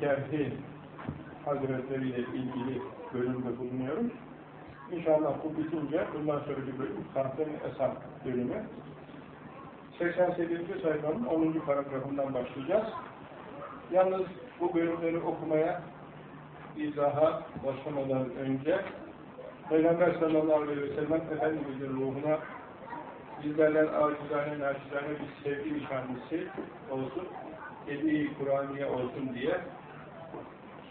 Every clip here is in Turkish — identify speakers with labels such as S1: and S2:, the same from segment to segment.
S1: Kerhi Hazretleri ile ilgili bölümde bulunuyoruz. İnşallah bu bitince bundan sonraki bölüm Sahten Esam bölümü. 88. sayfanın 10. paragrafından başlayacağız. Yalnız bu bölümleri okumaya izaha başlamadan önce Peygamber sallallahu aleyhi ve sellem Efendimiz'in ruhuna bizlerden acizane, naçizane bir sevgi nişanlısı olsun, hediye Kur'aniye olsun diye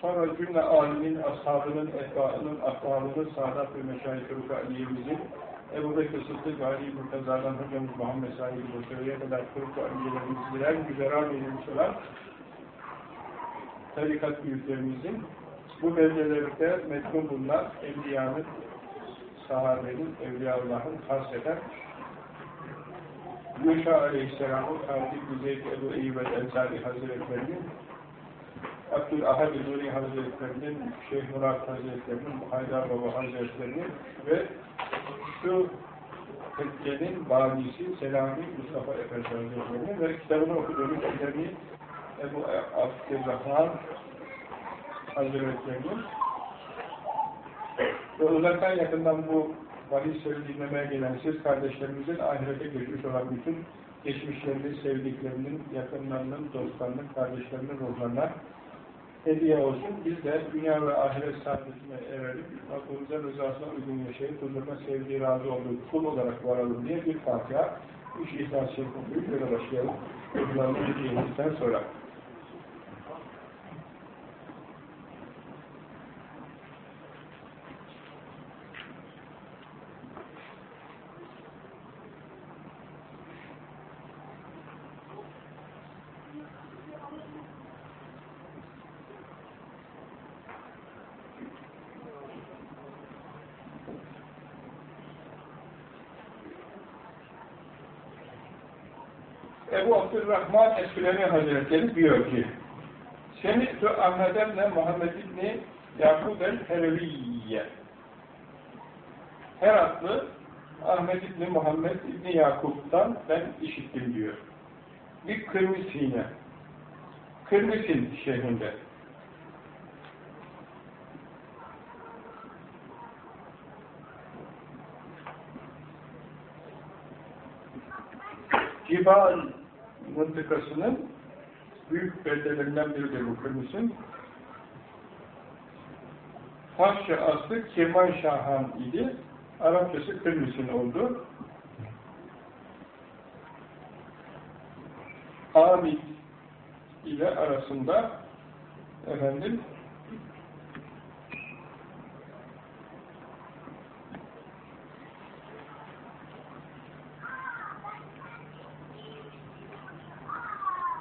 S1: sonra cümle alimin, ashabının, etbaının, ahvalının, Sadat ve Meşayih-i Rukaiye'mizin Ebu Bekir Sıddık, Ali Murtaza'dan hocamız Muhammed Sahibi Boşarı'ya kadar Kuruk Aliye'lerimiz birer güzel edilmiş olan tarikat büyüklerimizin bu beldelerde metnun bulunan Evliyanın, sahabenin, Evliyaullah'ın hasreden Yuşa Aleyhisselam'ın bin Zeyd Ebu Eyyub el-Ensari Hazretlerinin Abdülahad Nuri Hazretlerinin, Şeyh Murat Hazretlerinin, Haydar Baba Hazretlerinin ve şu Tekke'nin banisi Selami Mustafa Efendi Hazretlerinin ve kitabını okuduğumuz Edebi Ebu Abdülrahman Hazretlerinin. Ve uzaktan yakından bu vahiy dinlemeye gelen siz kardeşlerimizin ahirete geçmiş olan bütün geçmişlerinin, sevdiklerinin, yakınlarının, dostlarının, kardeşlerinin ruhlarına hediye olsun. Biz de dünya ve ahiret saadetine erelim. Rabbimizin rızasına uygun yaşayıp huzuruna sevdiği, razı olduğu kul olarak varalım diye bir Fatiha. Üç İhlas Şerif okuyup böyle başlayalım. Bunların hediyemizden sonra. Ebu Abdülrahman Esüleni Hazretleri diyor ki Semi'tü Ahmet ebne Muhammed İbni Yakub el-Hereviyye Heratlı Ahmet İbni Muhammed İbni Yakub'dan ben işittim diyor. Bir Kırmızine Kırmızın şehrinde. Cibal mıntıkasının büyük beldelerinden biridir bu kırmızın. Farsça aslı Kemal Şahan idi. Arapçası kırmızın oldu. Amid ile arasında efendim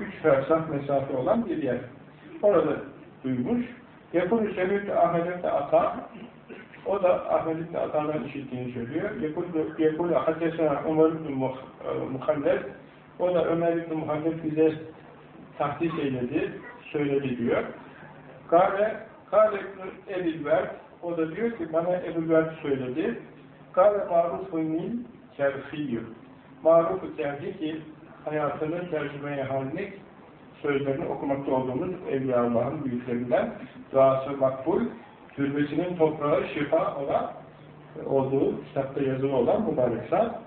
S1: üç fersah mesafe olan bir yer. Orada duymuş. Yakun Şerif Ahmet'e Ata o da Ahmet İbni Ata'dan işittiğini söylüyor. Yakul Haddesena Ömer İbni Muhallet o da Ömer İbni Muhallet bize tahdis eyledi, söyledi diyor. Kale Kale İbni Ebilver o da diyor ki bana Ebilver söyledi. Kale Maruf-u Nil Kerfiyyü Maruf-u Kerfi ki hayatını tercüme-i halini sözlerini okumakta olduğumuz Evliya Allah'ın büyüklerinden duası makbul, türbesinin toprağı şifa olan olduğu kitapta yazılı olan mübarek zat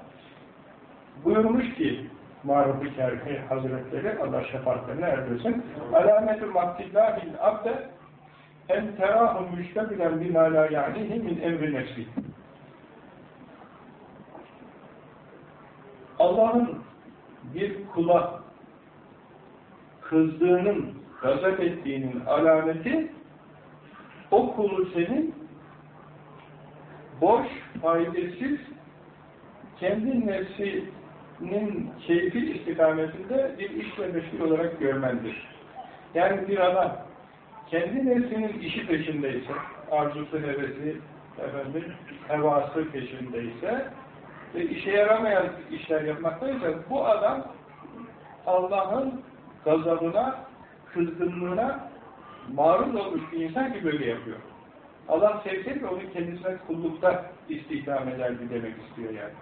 S1: buyurmuş ki Maruf-i Kerhi Hazretleri Allah şefaatlerine erdirsin alamet-i maktillâhil abde en terâhun müştebilen bimâ lâ ya'nihi min emri nefsi. Allah'ın bir kula kızdığının, gazap ettiğinin alameti o kulu senin boş, faydasız kendi nefsinin keyfi istikametinde bir işle meşgul olarak görmendir. Yani bir adam kendi nefsinin işi peşindeyse, arzusu, hevesi, efendim, hevası peşindeyse ve işe yaramayan işler yapmaktaysa bu adam Allah'ın gazabına, kızgınlığına maruz olmuş bir insan ki böyle yapıyor. Allah sevseydi onu kendisine kullukta istihdam ederdi demek istiyor yani.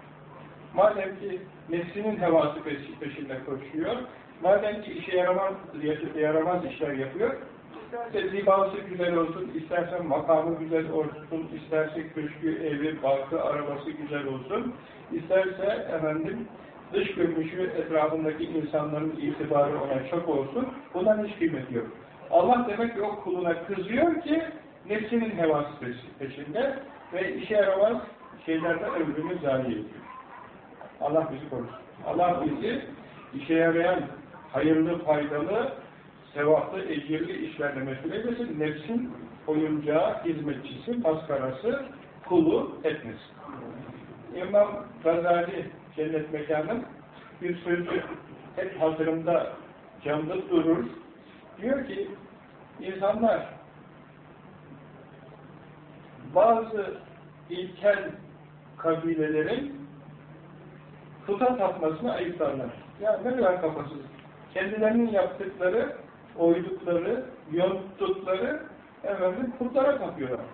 S1: Madem ki nefsinin hevası peşinde koşuyor, madem ki işe yaramaz, yaramaz işler yapıyor, İsterse zibası güzel olsun, isterse makamı güzel olsun, isterse köşkü, evi, barkı, arabası güzel olsun, isterse efendim dış görünüşü etrafındaki insanların itibarı ona çok olsun, bundan hiç kıymeti yok. Allah demek ki o kuluna kızıyor ki nefsinin hevası peşinde ve işe yaramaz şeylerden ömrünü zayi ediyor. Allah bizi korusun. Allah bizi işe yarayan, hayırlı, faydalı, sevaplı, ecirli işlerle mesul eylesin. Nefsin oyuncağı, hizmetçisi, paskarası, kulu etmesin. İmam Gazali cennet mekanın bir sözü hep hazırımda canlı durur. Diyor ki insanlar bazı ilkel kabilelerin puta tapmasını ayıplarlar. Ya ne kadar kafasız. Kendilerinin yaptıkları, oydukları, yonttukları efendim putlara tapıyorlar.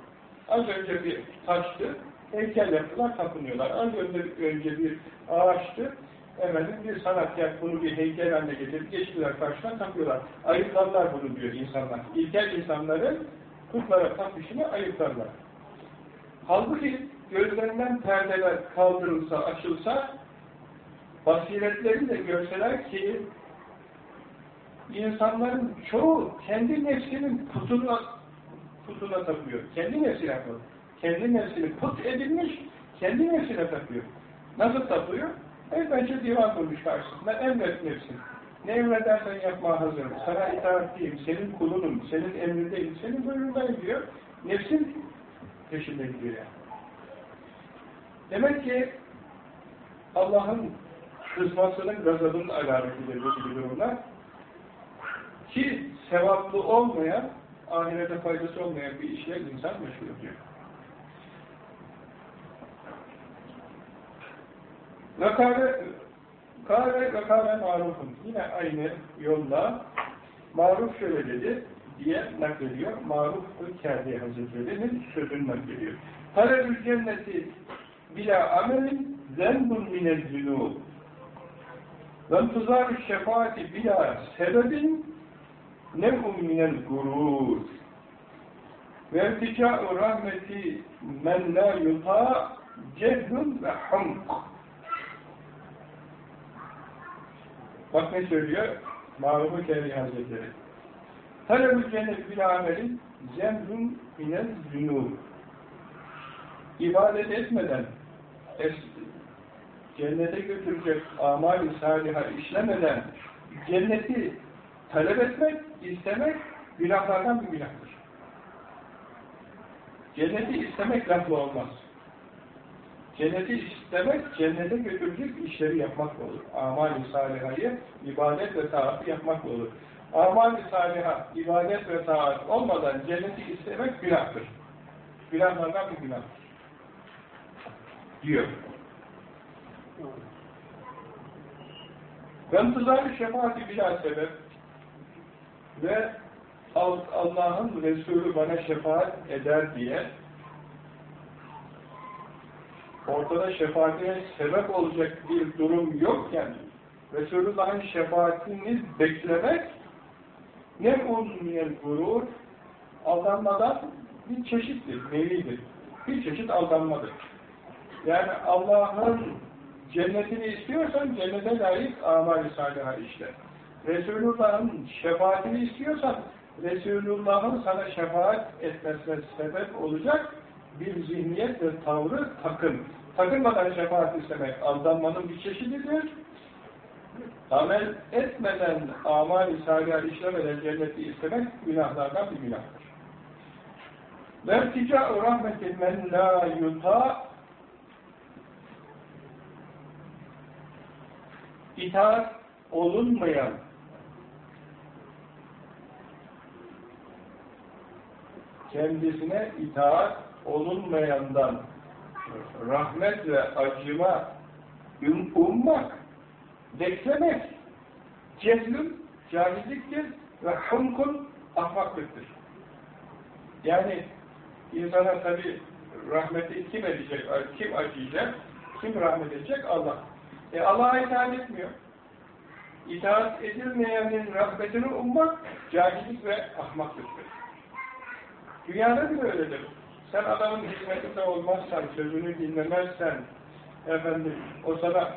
S1: Az önce bir taştı, heykel yaptılar, tapınıyorlar. Az önce, önce bir ağaçtı, efendim bir sanatkar bunu bir heykel haline getirip geçtiler karşıdan tapıyorlar. Ayıplarlar bunu diyor insanlar. İlkel insanların putlara tapışını ayıplarlar. Halbuki gözlerinden perdeler kaldırılsa, açılsa, basiretlerini de görseler ki insanların çoğu kendi nefsinin putuna, putuna tapıyor. Kendi nefsine tapıyor. Kendi nefsini put edilmiş, kendi nefsine tapıyor. Nasıl tapıyor? Elbette divan kurmuş karşısında, emret nefsin. Ne emredersen yapmaya hazırım. Sana itaatliyim, senin kulunum, senin emrindeyim, senin buyruğundayım diyor. Nefsin peşinde gidiyor yani. Demek ki Allah'ın kızmasının, gazabının alametidir bu gibi durumlar. Ki sevaplı olmayan, ahirete faydası olmayan bir işle insan meşgul ediyor. Vakare, kare vakare marufun. Yine aynı yolla maruf şöyle dedi diye naklediyor. Maruf-ı Kerdi Hazretleri'nin sözünü naklediyor. Talebül cenneti bila amelin zenbun minel zünûb ve intizâr şefaati bila sebebin nev'un minel gurur ve irtica'u rahmeti men la yuta cehlun ve hamk Bak ne söylüyor? Mağlubu Kerim Hazretleri. Talebül cennet bil amelin zemrun minel zünûb. İbadet etmeden, es cennete götürecek amal-i saliha işlemeden cenneti talep etmek, istemek günahlardan bir günahtır. Cenneti istemek lafla olmaz. Cenneti istemek, cennete götürecek işleri yapmakla olur. Amal-i salihayı, ibadet ve taatı yapmakla olur. Amal-i saliha, ibadet ve taat olmadan cenneti istemek günahtır. Günahlardan bir günahtır. Diyor. Ve intizar-ı şefaati bila sebep ve Allah'ın Resulü bana şefaat eder diye ortada şefaatine sebep olacak bir durum yokken Resulullah'ın şefaatini beklemek ne uzmiyel gurur aldanmadan bir çeşittir, nevidir. Bir çeşit aldanmadır. Yani Allah'ın cennetini istiyorsan cennete layık amali salihah işte. Resulullah'ın şefaatini istiyorsan Resulullah'ın sana şefaat etmesine sebep olacak bir zihniyet ve tavrı takın. Takılmadan şefaat istemek aldanmanın bir çeşididir. Amel etmeden amal-i salihâ işlemeden cenneti istemek günahlardan bir günahtır. Vertica-ı rahmetin men la yuta itaat olunmayan kendisine itaat olunmayandan rahmet ve acıma um, ummak, beklemek cehlün, cahilliktir ve humkun ahmaklıktır. Yani insana tabi rahmeti kim edecek, kim acıyacak, kim rahmet edecek? Allah. E Allah'a itaat etmiyor. İtaat edilmeyenin rahmetini ummak cahillik ve ahmaklıktır. Dünyada bile öyledir. Sen adamın hizmetinde olmazsan, sözünü dinlemezsen, efendim, o sana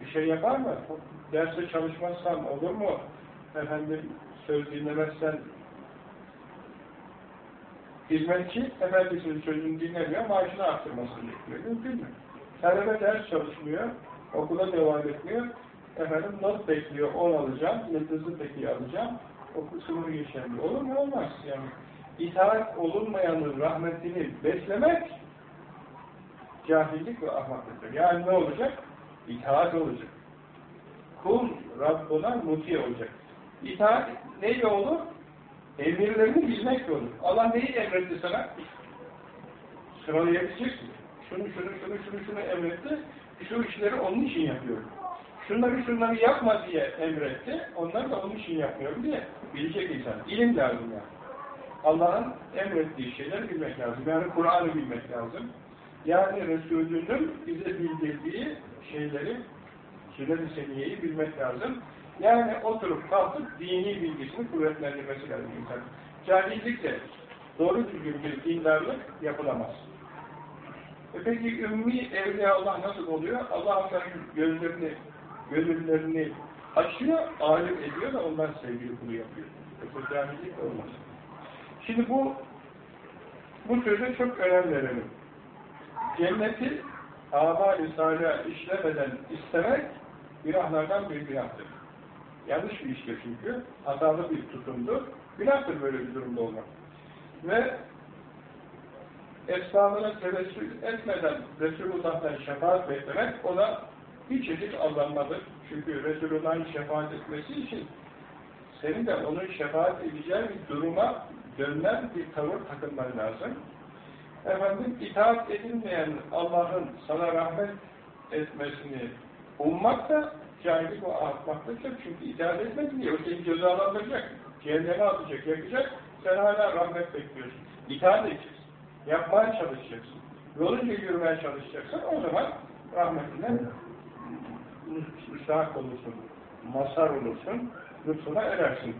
S1: bir şey yapar mı? Derse çalışmazsan olur mu? Efendim, söz dinlemezsen, hizmetçi, efendisinin sözünü dinlemiyor, maaşını arttırmasını bekliyor. Mümkün mü? Talebe ders çalışmıyor, okula devam etmiyor, efendim not bekliyor, 10 alacağım, yıldızlı peki alacağım, okul sınırı geçemiyor. Olur mu? Olmaz. Yani itaat olunmayanın rahmetini beslemek cahillik ve ahmaklıktır. Yani ne olacak? İtaat olacak. Kul Rabbuna muti olacak. İtaat neyle olur? Emirlerini bilmekle olur. Allah neyi emretti sana? Sıralayabileceksin. Şunu, şunu, şunu, şunu, şunu emretti. Şu işleri onun için yapıyorum. Şunları şunları yapma diye emretti. Onları da onun için yapmıyorum diye bilecek insan. İlim lazım yani. Allah'ın emrettiği şeyleri bilmek lazım. Yani Kur'an'ı bilmek lazım. Yani Resulünün bize bildirdiği şeyleri, sünnet-i seniyeyi bilmek lazım. Yani oturup kalkıp dini bilgisini kuvvetlendirmesi lazım insan. Cahillikle doğru düzgün bir dindarlık yapılamaz. E peki ümmi evliya Allah nasıl oluyor? Allah onların gözlerini, gönüllerini açıyor, alim ediyor da ondan sevgili kulu yapıyor. Yoksa cahillik olmaz. Şimdi bu bu sözü çok önem verelim. Cenneti amali salih işlemeden istemek günahlardan bir günahtır. Yanlış bir iştir çünkü. Hatalı bir tutumdu. Günahtır böyle bir durumda olmak. Ve esnafına tevessül etmeden Resulullah'tan şefaat beklemek ona bir çeşit aldanmadır. Çünkü Resulullah'ın şefaat etmesi için senin de onun şefaat edeceği bir duruma dönmen bir tavır takınman lazım. Efendim, itaat edilmeyen Allah'ın sana rahmet etmesini ummak da cahillik ve ahmaklıktır. Çünkü itaat etmedin diye o seni cezalandıracak, cehenneme atacak, yakacak, sen hala rahmet bekliyorsun. İtaat edeceksin. Yapmaya çalışacaksın. Yolunca yürümeye çalışacaksın. O zaman rahmetine müstahak olursun. Mazhar olursun. Lütfuna erersin.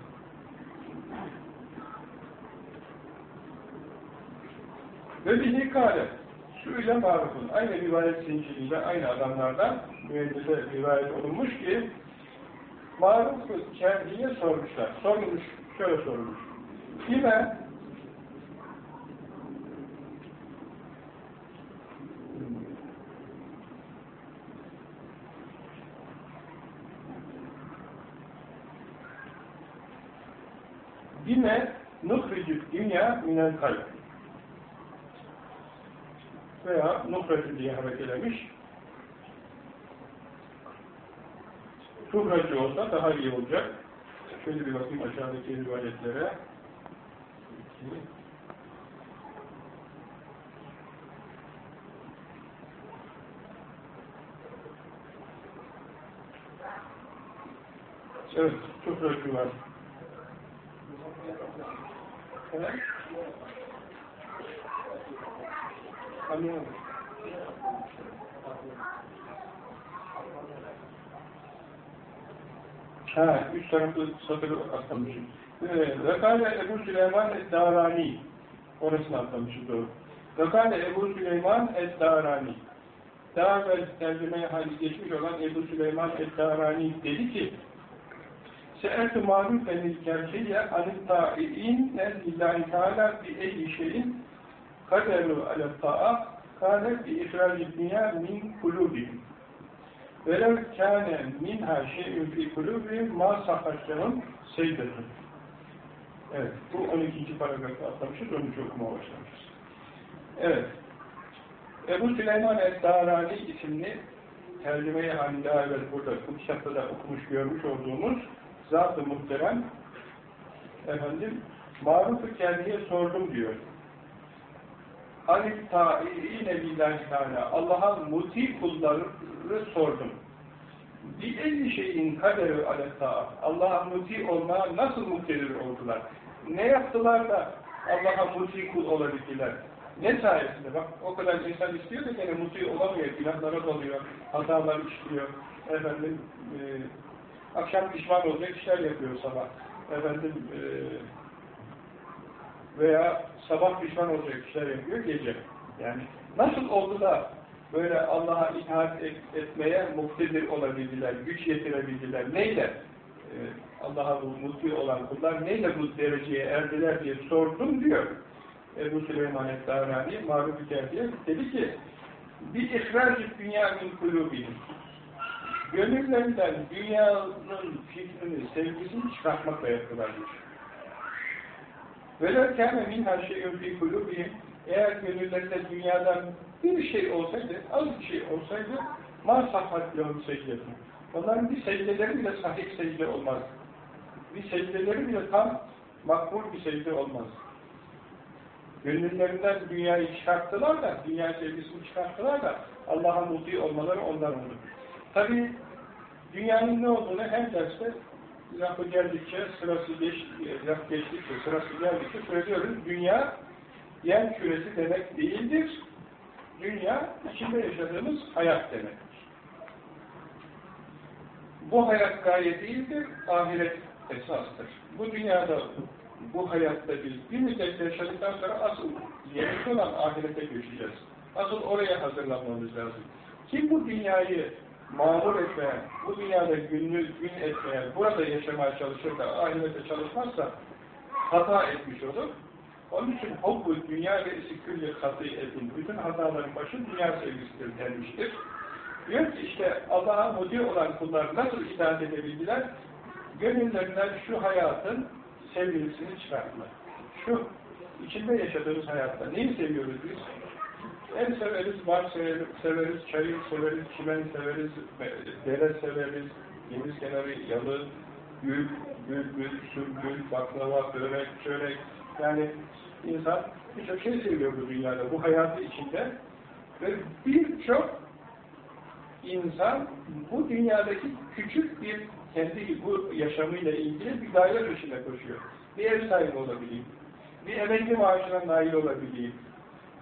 S1: Ve bihi kâle şu ile marufun. Aynı rivayet zinciriyle aynı adamlardan mühendise rivayet olunmuş ki maruf kendiye sormuşlar. Sormuş, şöyle sormuş. Kime Bime nuhricü dünya minel kalp veya nuhracı diye harekelemiş. Tuhracı olsa daha iyi olacak. Şöyle bir bakayım aşağıdaki rivayetlere. Evet, tuhracı var. Evet. Ha, üç taraflı satırı atlamışım. Vekale Ebu Süleyman et-Darani. Orasını atlamışım doğru. Vekale Ebu Süleyman et-Darani. Daha evvel tercümeye hali geçmiş olan Ebu Süleyman et-Darani dedi ki Se'et-i ma'rufen-i kerşiyye anit-ta'i'in lillahi teala bi eyyi şeyin kaderu alel-ta'a kâne bi ihrac-i dünya min kulubihim. Velev kâne minhâ şey'ün fî kulubihim mâ sahhaşlehum seydetun. Evet, bu 12. paragrafı atlamışız, 13. okumaya başlamışız. Evet, Ebu Süleyman el-Darani isimli tercüme-i halinde evvel burada bu kitapta da okumuş, görmüş olduğumuz zat-ı muhterem efendim, maruf-u kendiye sordum diyor. Alif ta'ine lillahi Allah'a muti kulları sordum. Bir elli şeyin kaderi aletta Allah'a muti olmaya nasıl muhtedir oldular? Ne yaptılar da Allah'a muti kul olabildiler? Ne sayesinde? Bak o kadar insan istiyor da gene muti olamıyor. Günahlara doluyor, hatalar işliyor. Efendim, e, akşam pişman olacak işler yapıyor sabah. Efendim, e, veya sabah pişman olacak işler yapıyor gece. Yani nasıl oldu da böyle Allah'a itaat et, etmeye muktedir olabildiler, güç yetirebildiler. Neyle? Ee, Allah'a mutlu olan kullar neyle bu dereceye erdiler diye sordum diyor. Ebu Süleyman et-Darani, Maruf-i dedi ki bir ihrac dünya min kulubihim gönüllerinden dünyanın fikrini, sevgisini çıkartmakla yaptılarmış. Velev kâme minhâ şeyhün fî kulûbihim eğer gönüllerinde dünyadan bir şey olsaydı, az bir şey olsaydı ma sahhat lehum secdetim. Onların bir secdeleri bile sahih secde olmaz. Bir secdeleri bile tam makbul bir secde olmaz. Gönüllerinden dünyayı çıkarttılar da, dünya sevgisini çıkarttılar da Allah'a mutlu olmaları ondan olur. Tabi dünyanın ne olduğunu hem derste lafı geldikçe, sırası geç, laf geçtikçe, sırası geldikçe söylüyoruz. Dünya yer küresi demek değildir. Dünya içinde yaşadığımız hayat demektir. Bu hayat gaye değildir, ahiret esastır. Bu dünyada, bu hayatta biz bir müddet yaşadıktan sonra asıl yerimiz olan ahirete göçeceğiz. Asıl oraya hazırlanmamız lazım. Kim bu dünyayı mağdur etmeyen, bu dünyada günlü gün etmeyen, burada yaşamaya çalışır da ahirete çalışmazsa hata etmiş olur. Onun için hubbu dünya ve isikülli katı edin. Bütün hataların başı dünya sevgisidir denmiştir. Diyor ki işte Allah'a mudi olan kullar nasıl itaat edebildiler? Gönüllerinden şu hayatın sevgilisini çıkarttılar. Şu içinde yaşadığımız hayatta neyi seviyoruz biz? En severiz, var severiz, severiz severiz, çimen severiz, dere severiz, deniz kenarı, yalı, gül, gül, sürgül, baklava, börek, çörek. Yani insan birçok şey seviyor bu dünyada, bu hayatı içinde. Ve birçok insan bu dünyadaki küçük bir kendi bu yaşamıyla ilgili bir daire peşinde koşuyor. Bir ev sahibi olabileyim, bir emekli maaşına nail olabileyim,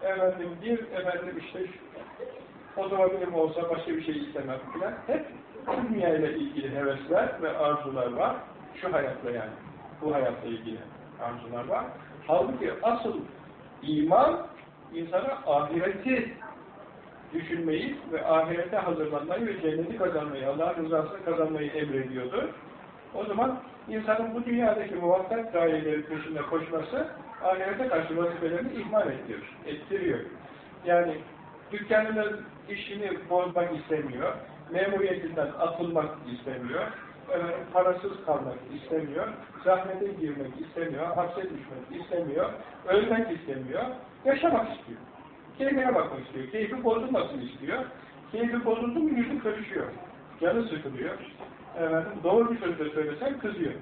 S1: efendim bir efendim işte otomobilim olsa başka bir şey istemem filan. Hep bu dünyayla ilgili hevesler ve arzular var. Şu hayatla yani. Bu hayatla ilgili arzular var. Halbuki asıl iman insana ahireti düşünmeyi ve ahirete hazırlanmayı ve cenneti kazanmayı, Allah'ın rızasını kazanmayı emrediyordu. O zaman insanın bu dünyadaki muvaffak gayeleri peşinde koşması ahirete karşı vazifelerini ihmal ettiriyor. ettiriyor. Yani dükkanının işini bozmak istemiyor, memuriyetinden atılmak istemiyor, efendim, parasız kalmak istemiyor, zahmete girmek istemiyor, hapse düşmek istemiyor, ölmek istemiyor, yaşamak istiyor. Keyfine bakmak istiyor, keyfi bozulmasın istiyor. Keyfi bozuldu mu yüzü karışıyor, canı sıkılıyor. Efendim, doğru bir söz de söylesen kızıyor.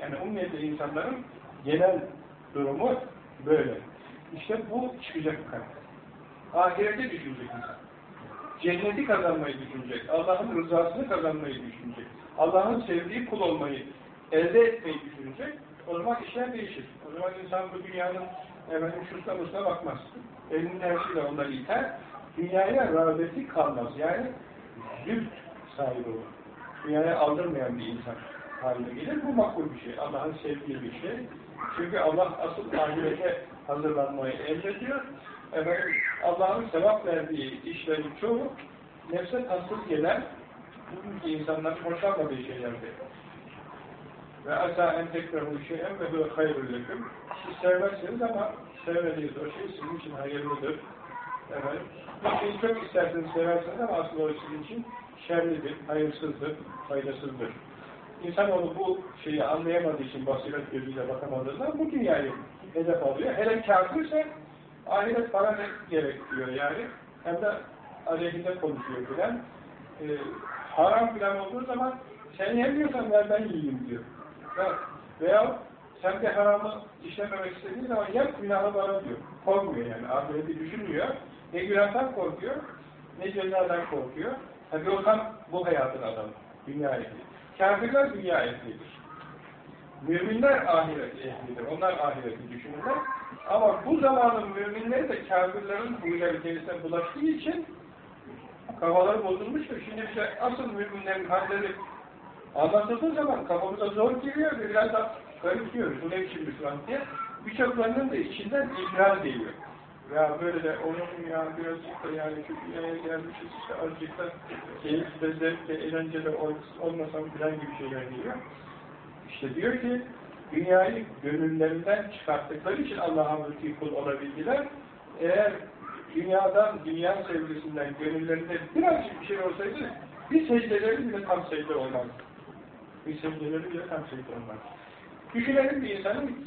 S1: Yani umumiyette insanların genel durumu böyle. İşte bu çıkacak karakter. Ahirete düşünecek insan. Cenneti kazanmayı düşünecek. Allah'ın rızasını kazanmayı düşünecek. Allah'ın sevdiği kul olmayı elde etmeyi düşünecek. O zaman işler değişir. O zaman insan bu dünyanın efendim şusla musla bakmaz. Elinin tersiyle onları iter. Dünyaya rağbeti kalmaz. Yani züht sahibi olur. Dünyaya aldırmayan bir insan haline gelir. Bu makbul bir şey. Allah'ın sevdiği bir şey. Çünkü Allah asıl ahirete hazırlanmayı emrediyor. Efendim, Allah'ın sevap verdiği işlerin çoğu nefse tatsız gelen bugünkü insanların hoşlanmadığı şeylerdir. Ve asa en tekrar şeyen ve böyle hayırlüküm. Siz sevmezsiniz ama sevmediğiniz o şey sizin için hayırlıdır. Evet. Bir şeyi çok isterseniz seversiniz ama aslında o sizin için şerlidir, hayırsızdır, faydasızdır. İnsanoğlu bu şeyi anlayamadığı için basiret gözüyle bakamadığından bu dünyayı hedef alıyor. Hele kafirse ahiret bana ne gerekiyor yani. Hem de aleyhinde konuşuyor filan. E, haram filan olduğu zaman sen yemiyorsan ver ben yiyeyim diyor. Ve, veya sen de haramı işlememek istediğin zaman yap günahı bana diyor. Korkmuyor yani. Ahireti düşünmüyor. Ne günahtan korkuyor, ne cezadan korkuyor. Tabi o tam bu hayatın adamı. Dünya ehli. Kafirler dünya ehlidir. Müminler ahiret ehlidir. Onlar ahireti düşünürler. Ama bu zamanın müminleri de kafirlerin huyları içerisine bulaştığı için kafaları bozulmuştur. Şimdi bize asıl müminlerin halleri anlatıldığı zaman kafamıza zor giriyor ve biraz da garipsiyoruz. Bu ne biçim Müslüman diye. birçoklarının da içinden ikrar geliyor. Ya böyle de onun ya birazcık da yani şu dünyaya gelmişiz işte azıcık da keyif de zevk de eğlence de olmasam filan gibi şeyler geliyor. İşte diyor ki dünyayı gönüllerinden çıkarttıkları için Allah'a mülki kul olabildiler. Eğer dünyadan, dünya sevgisinden gönüllerinde birazcık bir şey olsaydı bir secdeleri bile tam secde olmaz. Bir secdeleri bile tam secde olmaz. Düşünelim bir insanın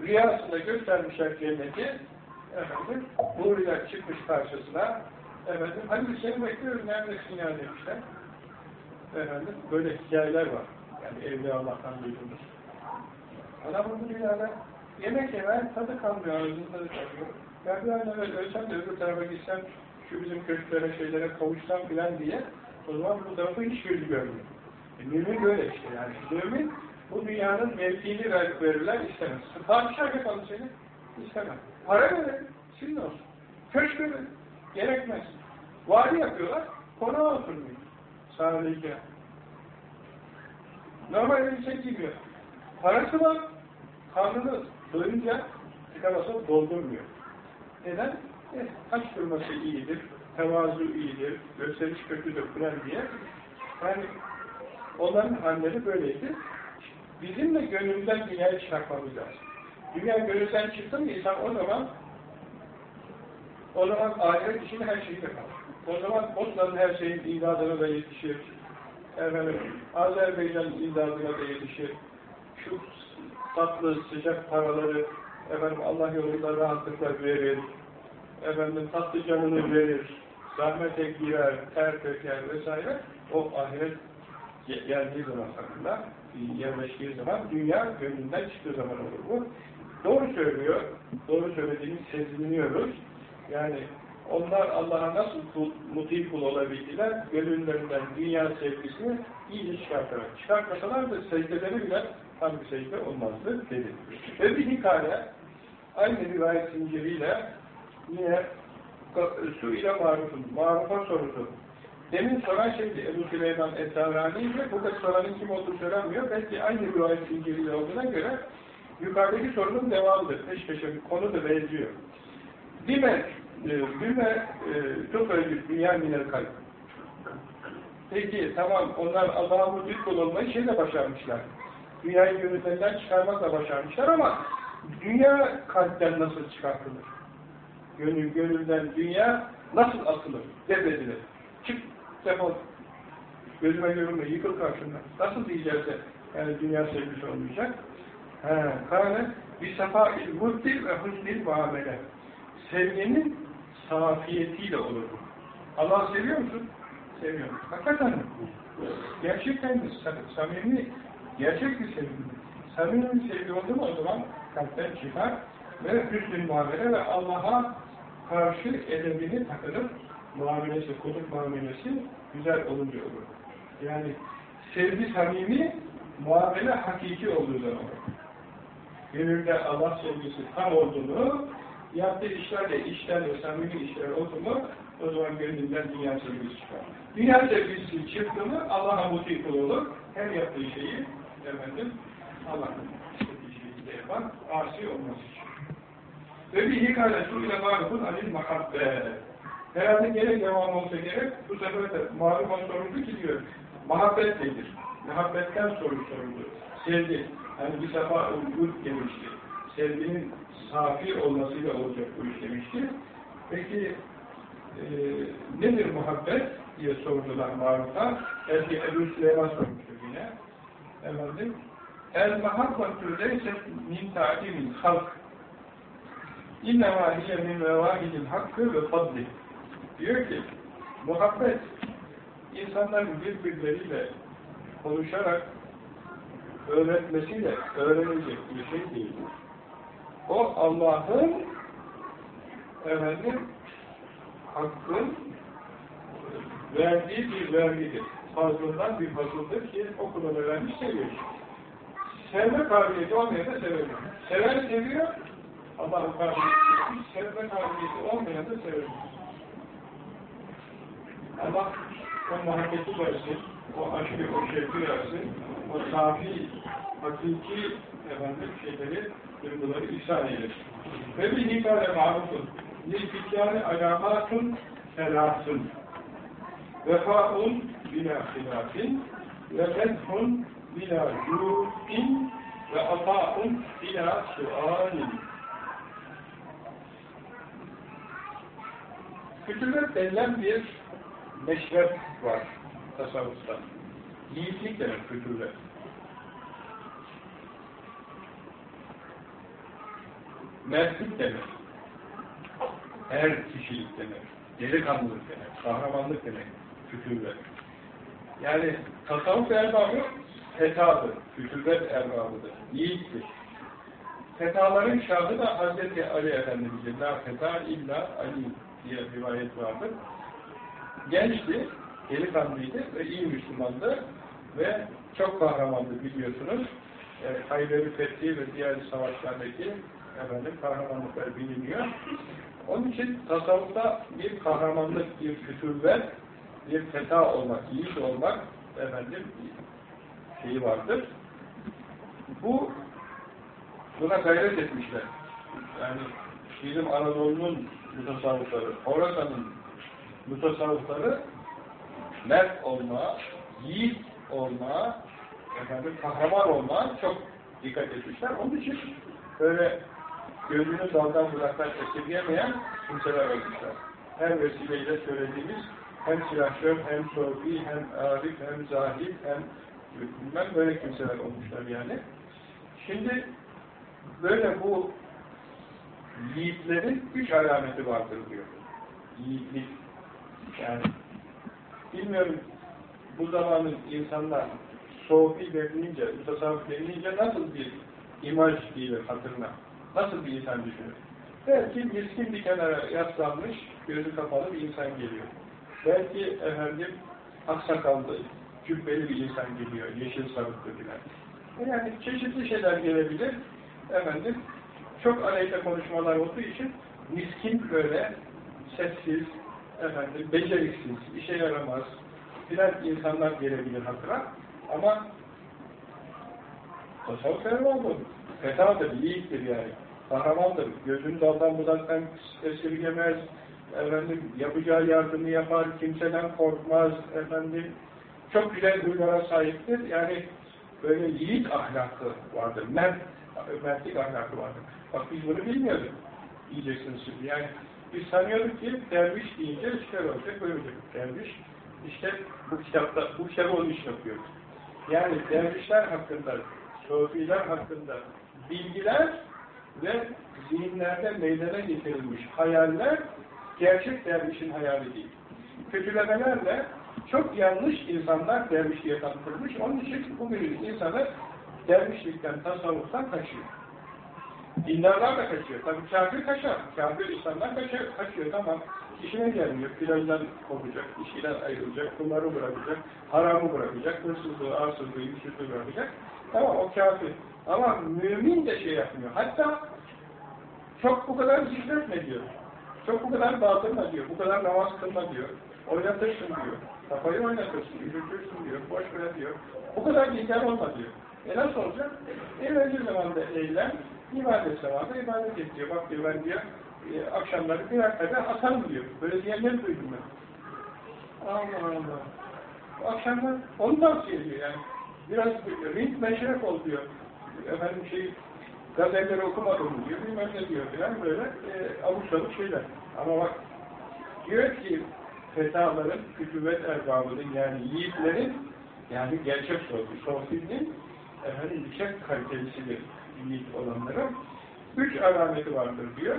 S1: rüyasında göstermişler cenneti efendim, Nuriler çıkmış karşısına efendim, hani seni bekliyoruz neredesin ya demişler. Efendim, böyle hikayeler var. Yani evli Allah'tan duyduğumuz. Adam bu dünyada yemek yemen tadı kalmıyor, ağzının tadı kalmıyor. Ya bir an evvel ölsem de öbür tarafa gitsem, şu bizim köşklere, şeylere kavuşsam filan diye, o zaman bu tarafı hiç gözü görmüyor. E, mümin böyle işte yani. Mümin bu dünyanın mevkiini verirler istemez. Padişah yapalım seni, istemez. Para verin, sizin olsun. Köşk verin, gerekmez. Vali yapıyorlar, konağa oturmuyor. Sadece. Normal elbise giymiyor. Parası var, karnını doyunca tıkamasa doldurmuyor. Neden? E, taş durması iyidir, tevazu iyidir, gösteriş kötüdür falan diye. Yani onların halleri böyleydi. Bizim de gönlümüzden dünyayı çıkartmamız lazım. Dünya gönülden çıktı mı insan o zaman o zaman ahiret için her şeyi yapar. O zaman Osman'ın her şeyin imdadına da yetişir. Efendim, Azerbaycan'ın imdadına da yetişir. Şu tatlı, sıcak paraları efendim Allah yolunda rahatlıkla verir. Efendim tatlı canını verir. Zahmete girer, ter döker vesaire. O ahiret geldiği zaman hakkında yerleştiği zaman dünya gönlünden çıktığı zaman olur bu. Doğru söylüyor. Doğru söylediğini seziniyoruz. Yani onlar Allah'a nasıl kul, muti kul olabildiler? Gönüllerinden dünya sevgisini iyice çıkartarak. Çıkartmasalar da secdeleri bile tam bir secde olmazdı dedi. Ve bir hikaye aynı rivayet zinciriyle yine su ile marufun, marufa sorusu. Demin soran şeydi Ebu Süleyman Esrarani'yle, fakat soranın kim olduğu söylenmiyor. Belki aynı rivayet zinciriyle olduğuna göre yukarıdaki sorunun devamıdır. Peş peşe konu da benziyor. Bime, bime çok öldük dünya minel kalp. Peki tamam onlar Allah'a mutluluk olmayı şeyle başarmışlar. Dünyayı gönüllerinden çıkarmakla başarmışlar ama dünya kalpten nasıl çıkartılır? Gönül, gönülden dünya nasıl atılır, devredilir? Defol, gözüme görünme, yıkıl karşımdan. Nasıl diyeceğiz de, yani dünya sevgisi olmayacak? He, kâne bir sefa-il muhtil ve husnil muamele. Sevginin safiyetiyle olur. Allah seviyor musun? Seviyorum. Hakikaten Gerçekten mi? Samimi, gerçek bir sevgi. Samimi bir sevgi oldu mu o zaman kalpten çıkar ve hüsnü muamele ve Allah'a karşı edebini takınıp muamelesi, kulluk muamelesi güzel olunca olur. Yani sevgi samimi, muamele hakiki olduğu zaman gönülde Allah sevgisi tam olduğunu, yaptığı işlerle, işlerle, samimi işler oldu mu, o zaman gönlünden dünya sevgisi çıkar. Dünya sevgisi çıktı mı, Allah'a muti olur, her yaptığı şeyi, efendim, Allah'ın istediği şeyi de yapar, asi olması için. Ve bir hikaye su ile marufun alil mahabbe. Herhalde gerek devam olsa gerek, bu sefer de marufan soruldu ki diyor, muhabbet nedir? Muhabbetten soru soruldu. Sevgi. Hani bir sefa uygur demişti. Sevginin safi olmasıyla olacak bu iş demişti. Peki e, nedir muhabbet diye sordular marufa. Belki Ebu Süleyman sormuştur yine. Efendim, El muhabbetü leyset min ta'dimin halk. İnnemâ hiye min mevâhidil hakkı ve fadli. Diyor ki, muhabbet insanların birbirleriyle konuşarak öğretmesiyle öğrenilecek bir şey değildir. O Allah'ın efendim hakkın verdiği bir vergidir. Fazlından bir fazladır ki o vermiş seviyor. Sevme kabiliyeti olmayan da sevemiyor. Seven seviyor, Allah'ın kabiliyeti, sevme kabiliyeti olmayan da sevemiyor. Allah o muhabbeti versin, o aşkı, o şevki versin, o safi hakiki efendim şeyleri, duyguları ihsan eylesin. Ve bir nikale marufun, nilfikâne alâmâtun selâsın, vefâun bila hilâfin, ve fethun bila cû'in, ve ata'un bila sualin. Fütüret denilen bir meşrep var tasavvufta. Yiğitlik demek fütüret. Mertlik demek. Her kişilik demek. Delikanlılık demek. Kahramanlık demek. Fütüret. Yani tasavvuf erbabı fetadır. Fütüret erbabıdır. Yiğittir. Fetaların şahı da Hazreti Ali Efendimiz'in la feta illa Ali diye rivayet vardır. Gençti, delikanlıydı ve iyi Müslümandı ve çok kahramandı biliyorsunuz. E, Hayber-i Fethi ve diğer savaşlardaki efendim, kahramanlıklar biliniyor. Onun için tasavvufta bir kahramanlık, bir fütürvet, bir feta olmak, yiğit olmak efendim şeyi vardır. Bu buna gayret etmişler. Yani bizim Anadolu'nun mutasavvıfları, Horasan'ın mutasavvıfları mert olma, yiğit olma, efendim, kahraman olma çok dikkat etmişler. Onun için böyle gözünü daldan bıraktan esirgemeyen kimseler olmuşlar. Her vesileyle söylediğimiz hem silahşör, hem sofi, hem arif, hem zahid, hem bilmem böyle kimseler olmuşlar yani. Şimdi böyle bu yiğitlerin üç alameti vardır diyor. Yiğitlik. Yani bilmiyorum bu zamanın insanlar sofi denilince, mutasavvıf denilince nasıl bir imaj gelir hatırına? Nasıl bir insan düşünür? Belki miskin bir kenara yaslanmış, gözü kapalı bir insan geliyor. Belki efendim aksakallı, cübbeli bir insan geliyor, yeşil sarıklı filan. Yani çeşitli şeyler gelebilir. Efendim, çok aleyhte konuşmalar olduğu için miskin böyle sessiz, efendim, beceriksiz, işe yaramaz filan insanlar gelebilir hatıra. Ama tasavvuf ermandır. Fetadır, yiğittir yani. Kahramandır. Gözünü daldan budaktan esirgemez. Efendim, yapacağı yardımı yapar. Kimseden korkmaz. Efendim, çok güzel huylara sahiptir. Yani böyle yiğit ahlakı vardır. Mert, mertlik ahlakı vardır. Bak biz bunu bilmiyorduk. Diyeceksiniz şimdi. Yani biz sanıyorduk ki derviş deyince şöyle olacak, böyle olacak. Derviş, işte bu kitapta, bu kitabı onun için okuyoruz. Yani dervişler hakkında, sofiler hakkında bilgiler ve zihinlerde meydana getirilmiş hayaller gerçek dervişin hayali değil. Kötülemelerle çok yanlış insanlar dervişliğe tanıtılmış. Onun için bugün insanı dervişlikten, tasavvuftan kaçıyor. Dindarlar da kaçıyor. Tabii kafir kaçar. Kafir insanlar kaçıyor. kaçıyor. Tamam. İşine gelmiyor. Plajdan kopacak, işinden ayrılacak, kumarı bırakacak, haramı bırakacak, hırsızlığı, arsızlığı, yüksüzlüğü bırakacak. Tamam o kafir. Ama mümin de şey yapmıyor. Hatta çok bu kadar zikretme diyor. Çok bu kadar dağıtırma diyor. Bu kadar namaz kılma diyor. Oynatırsın diyor. Kafayı oynatırsın, yürütürsün diyor. Boş ver diyor. Bu kadar dikkat olma diyor. E nasıl olacak? Evvelce zamanda eylem, ibadet zamanında ibadet et. Bak diyor ben diyor, e, akşamları bir kadar atarım diyor. Böyle diyenleri duydum ben. Allah Allah. Akşamlar onu tavsiye ediyor yani. Biraz ring meşref ol diyor. Efendim şey, gazeteleri okumadım diyor, bilmem ne diyor falan böyle e, avuç şeyler. Ama bak, diyor ki fetaların, kütübet erbabının yani yiğitlerin yani gerçek sofi, sofinin efendim yüksek kalitelisidir yiğit olanların. Üç alameti vardır diyor.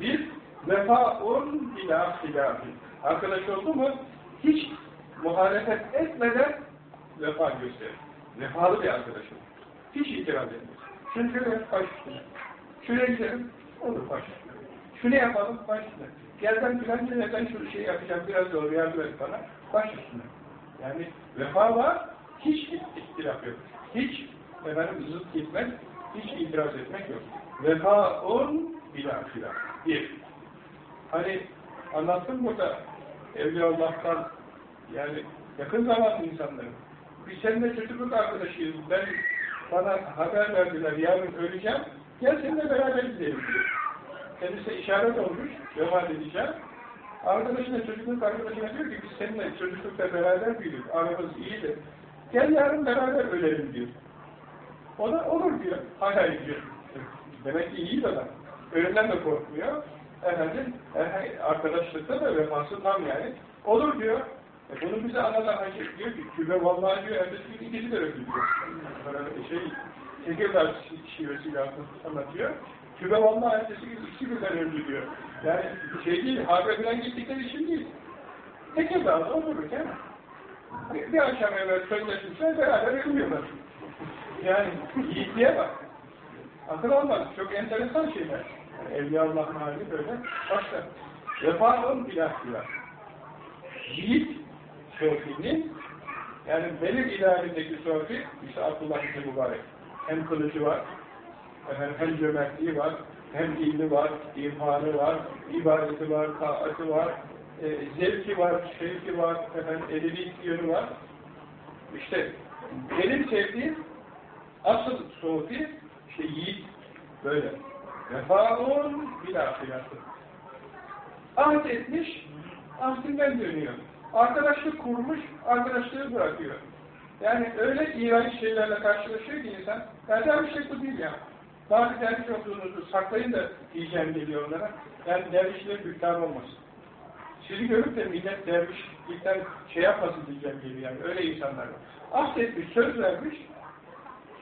S1: Bir, vefaun bila hilafi. Arkadaş oldu mu hiç muhalefet etmeden vefa gösterir. Vefalı bir arkadaş olur. Hiç itiraz etmez. Şunu şöyle baş üstüne. Şuraya gidelim, olur baş. Şunu yapalım, baş üstüne. Gel ben şu şeyi yapacağım, biraz doğru yardım et bana, baş. Yani vefa var, hiç ihtilaf yok. Hiç efendim zıt gitmek, hiç itiraz etmek yok. Vefaun bila filan. Bir. Hani anlattım burada Evliyaullah'tan yani yakın zaman insanları. Biz seninle çocukluk arkadaşıyız. Ben bana haber verdiler, yarın öleceğim, gel seninle beraber gidelim diyor. Kendisi işaret olmuş, vefat edeceğim. Arkadaşına, çocukluk arkadaşına diyor ki, biz seninle çocuklukta beraber büyüdük, aramız iyiydi. Gel yarın beraber ölelim diyor. O da olur diyor, hala diyor. Demek ki iyi adam. Ölümden de korkmuyor. Efendim, arkadaşlıkta da vefası tam yani. Olur diyor. E bunu bize anlatan Hacı diyor ki, kübe vallahi diyor, ertesi gün ikisi de öldü diyor. Şey, Tekirdağ şivesiyle anlatıyor. Kübe vallahi ertesi gün ikisi birden öldü diyor. Yani şey değil, harbe falan gittikleri için değil. Tekirdağ'da otururken bir, bir akşam evvel sözleşmişler, beraber ölüyorlar. Yani yiğitliğe bak. Akıl olmaz. Çok enteresan şeyler. Yani Evliya Allah'ın hali böyle. Başka. Vefa'ın bilahkılar. Yiğit şofinin yani benim ilahimdeki sofi işte Abdullah İbni Mübarek. Hem kılıcı var, hem cömertliği var, hem ilmi var, imhanı var, ibadeti var, taatı var, e, zevki var, şevki var, efendim, edebi yönü var. İşte benim sevdiğim asıl sofi işte yiğit böyle. Vefaun bilahilası. Ahd etmiş, ahdinden dönüyor. Arkadaşlık kurmuş, arkadaşlığı bırakıyor. Yani öyle iğrenç şeylerle karşılaşıyor ki insan, yani bir şey bu değil ya. Bazı derviş olduğunuzu saklayın da diyeceğim geliyor onlara. Yani dervişler hüktar olmasın. Sizi görüp de millet dervişlikten şey yapmasın diyeceğim geliyor yani. Öyle insanlar var. Ahdetmiş, söz vermiş,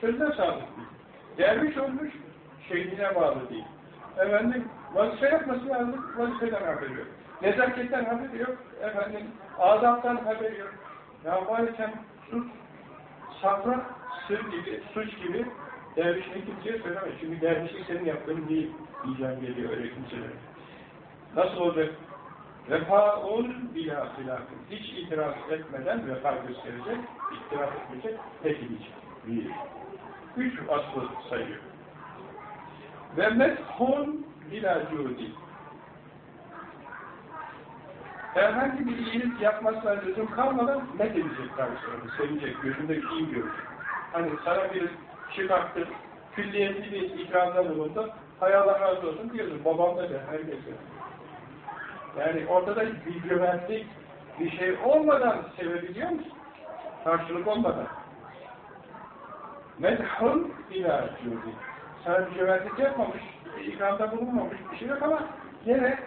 S1: sözden sadık değil. Olmuş, şeyhine bağlı değil. Efendim, vazife yapması lazım, vazifeden haberi yok. Nezaketten haberi yok, efendim, azaptan haberi yok. Ya bari sen sus, sakla, sır gibi, suç gibi dervişliği kimseye söyleme. Çünkü dervişlik senin yaptığın değil, diyeceğim geliyor öyle kimselere. Nasıl olacak? Vefaun bila hilafın. Hiç itiraz etmeden vefa gösterecek, itiraz etmeyecek, peki diyecek. Bir. Üç aslı sayıyor. Ve methun bila cudi. Herhangi bir iyilik yapmasına lüzum kalmadan met edecek karşılığını, sevecek, gözünde iyi görür. Hani sana bir çıkarttı, külliyetli bir ikramda bulundu, hay Allah razı olsun diyorsun, babam da der, herkese. Yani ortada bir güvenlik, bir şey olmadan sevebiliyor musun? Karşılık olmadan. Medhun ila cudi. Sana bir güvenlik yapmamış, ikramda bulunmamış bir şey yok ama yine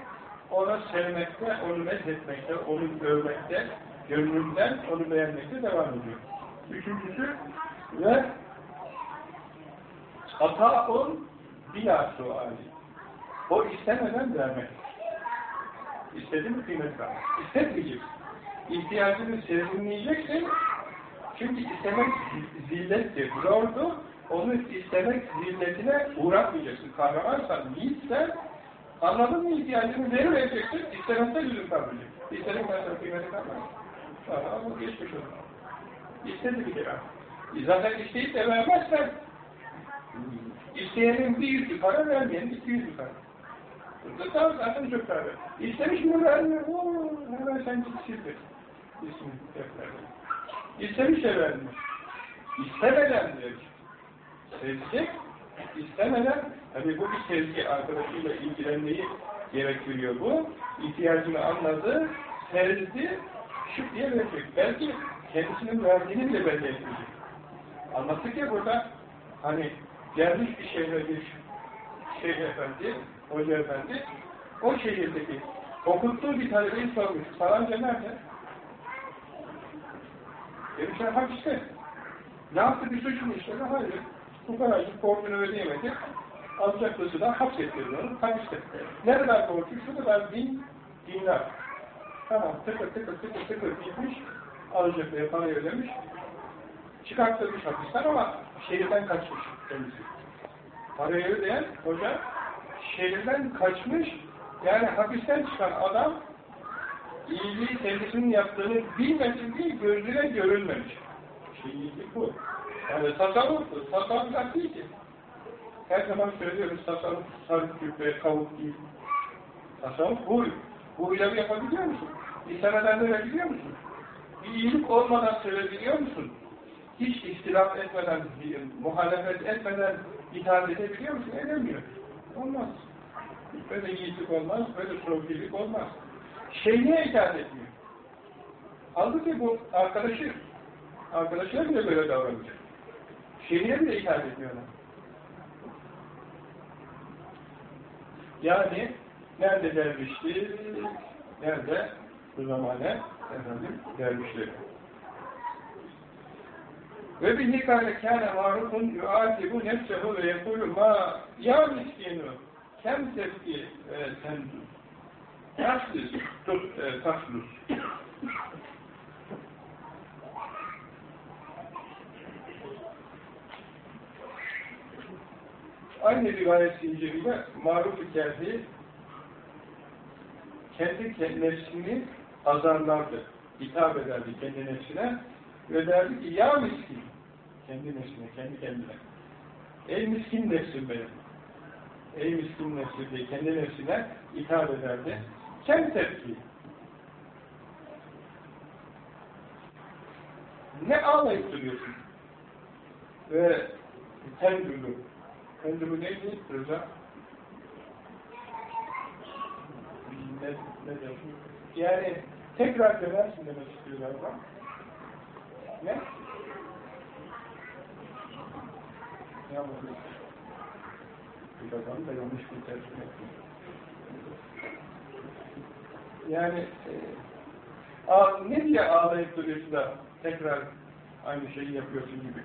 S1: onu sevmekte, onu methetmekte, onu övmekte, gönlünden onu beğenmekte devam ediyor. Üçüncüsü ve Ata'un bila suali. O istemeden vermek. İstedi mi kıymet ver. İstetmeyeceksin. İhtiyacını sezginleyeceksin. Çünkü istemek zillettir. Zordu. Onu istemek zilletine uğratmayacaksın. Kahramansan, yiğitsen anladın mı ihtiyacını verivereceksin. İstemezse yüzün kalmayacak. İstedim ben sana kıymeti kalmayacak. Ama geçmiş olur. İstedi bir kere. Zaten isteyip de vermezsen İsteyenin bir yüzü para, vermeyenin iki yüzü para. Burada zaten çok para. İstemiş mi vermiyor? Ooo, hemen sen git sildir. İsmi defterden. İstemiş de vermiyor. İstemeden diyor. Sevecek, istemeden, tabi bu bir sevgi arkadaşıyla ilgilenmeyi gerektiriyor bu. İhtiyacını anladı, sevdi, şık diye verecek. Belki kendisinin verdiğini bile belli etmeyecek. Anlattık ya burada, hani gelmiş bir şehre bir şeyh efendi, hoca efendi, o şehirdeki okuttuğu bir talebeyi sormuş, falanca nerede? Demişler hapiste. Ne yaptı bir suç mu işledi? Hayır. Bu kadarcık borcunu ödeyemedi. Alacaklısı da hapsettirdi onu, hapiste. Ne kadar borcu? Şu kadar bin dinler. Tamam, tıkır tıkır tıkır tıkır gitmiş, alacaklıya parayı ödemiş, çıkarttırmış hapisten ama şehirden kaçmış kendisi. Parayı ödeyen hoca şehirden kaçmış, yani hapisten çıkan adam iyiliği kendisinin yaptığını bilmesin diye gözüne görülmemiş. Şeylik bu. Yani tasavvuftur. Tasavvuf değil ki. Her zaman söylüyoruz tasavvuf sarı küpe, kavuk değil. Tasavvuf huy. Huyları yapabiliyor musun? İstemeden verebiliyor musun? Bir iyilik olmadan sevebiliyor musun? hiç ihtilaf etmeden, muhalefet etmeden itaat edebiliyor musun? Edemiyor. Olmaz. Böyle yiğitlik olmaz, böyle soğuklilik olmaz. Şeyine itaat etmiyor. Halbuki bu arkadaşı, arkadaşına bile böyle davranacak. Şeyine bile itaat etmiyorlar. Yani nerede dervişti, nerede bu zamane efendim dervişleri. Ve bihi kâle kâne ma'rufun yu'atibu nefsehu ve yekulu ma ya miskinu kem tepki sen taşlus tut taşlus Aynı rivayet zinciriyle maruf geldi kendi nefsini azarlardı, hitap ederdi kendi nefsine ve derdi ki ya miskin. Kendi nefsine, kendi kendine. Ey miskin nefsim benim. Ey miskin nefsim diye kendi nefsine hitap ederdi kem tepki ne ağlayıp duruyorsun ve tendülü tendülü neydi Rıza? ne, ne diyorsun? Yani tekrar dönersin demek istiyor galiba. Ne? Yalnız bir bakalım da yanlış bir tercüme ettim. Yani e, ne diye ağlayıp duruyorsun da tekrar aynı şeyi yapıyorsun gibi.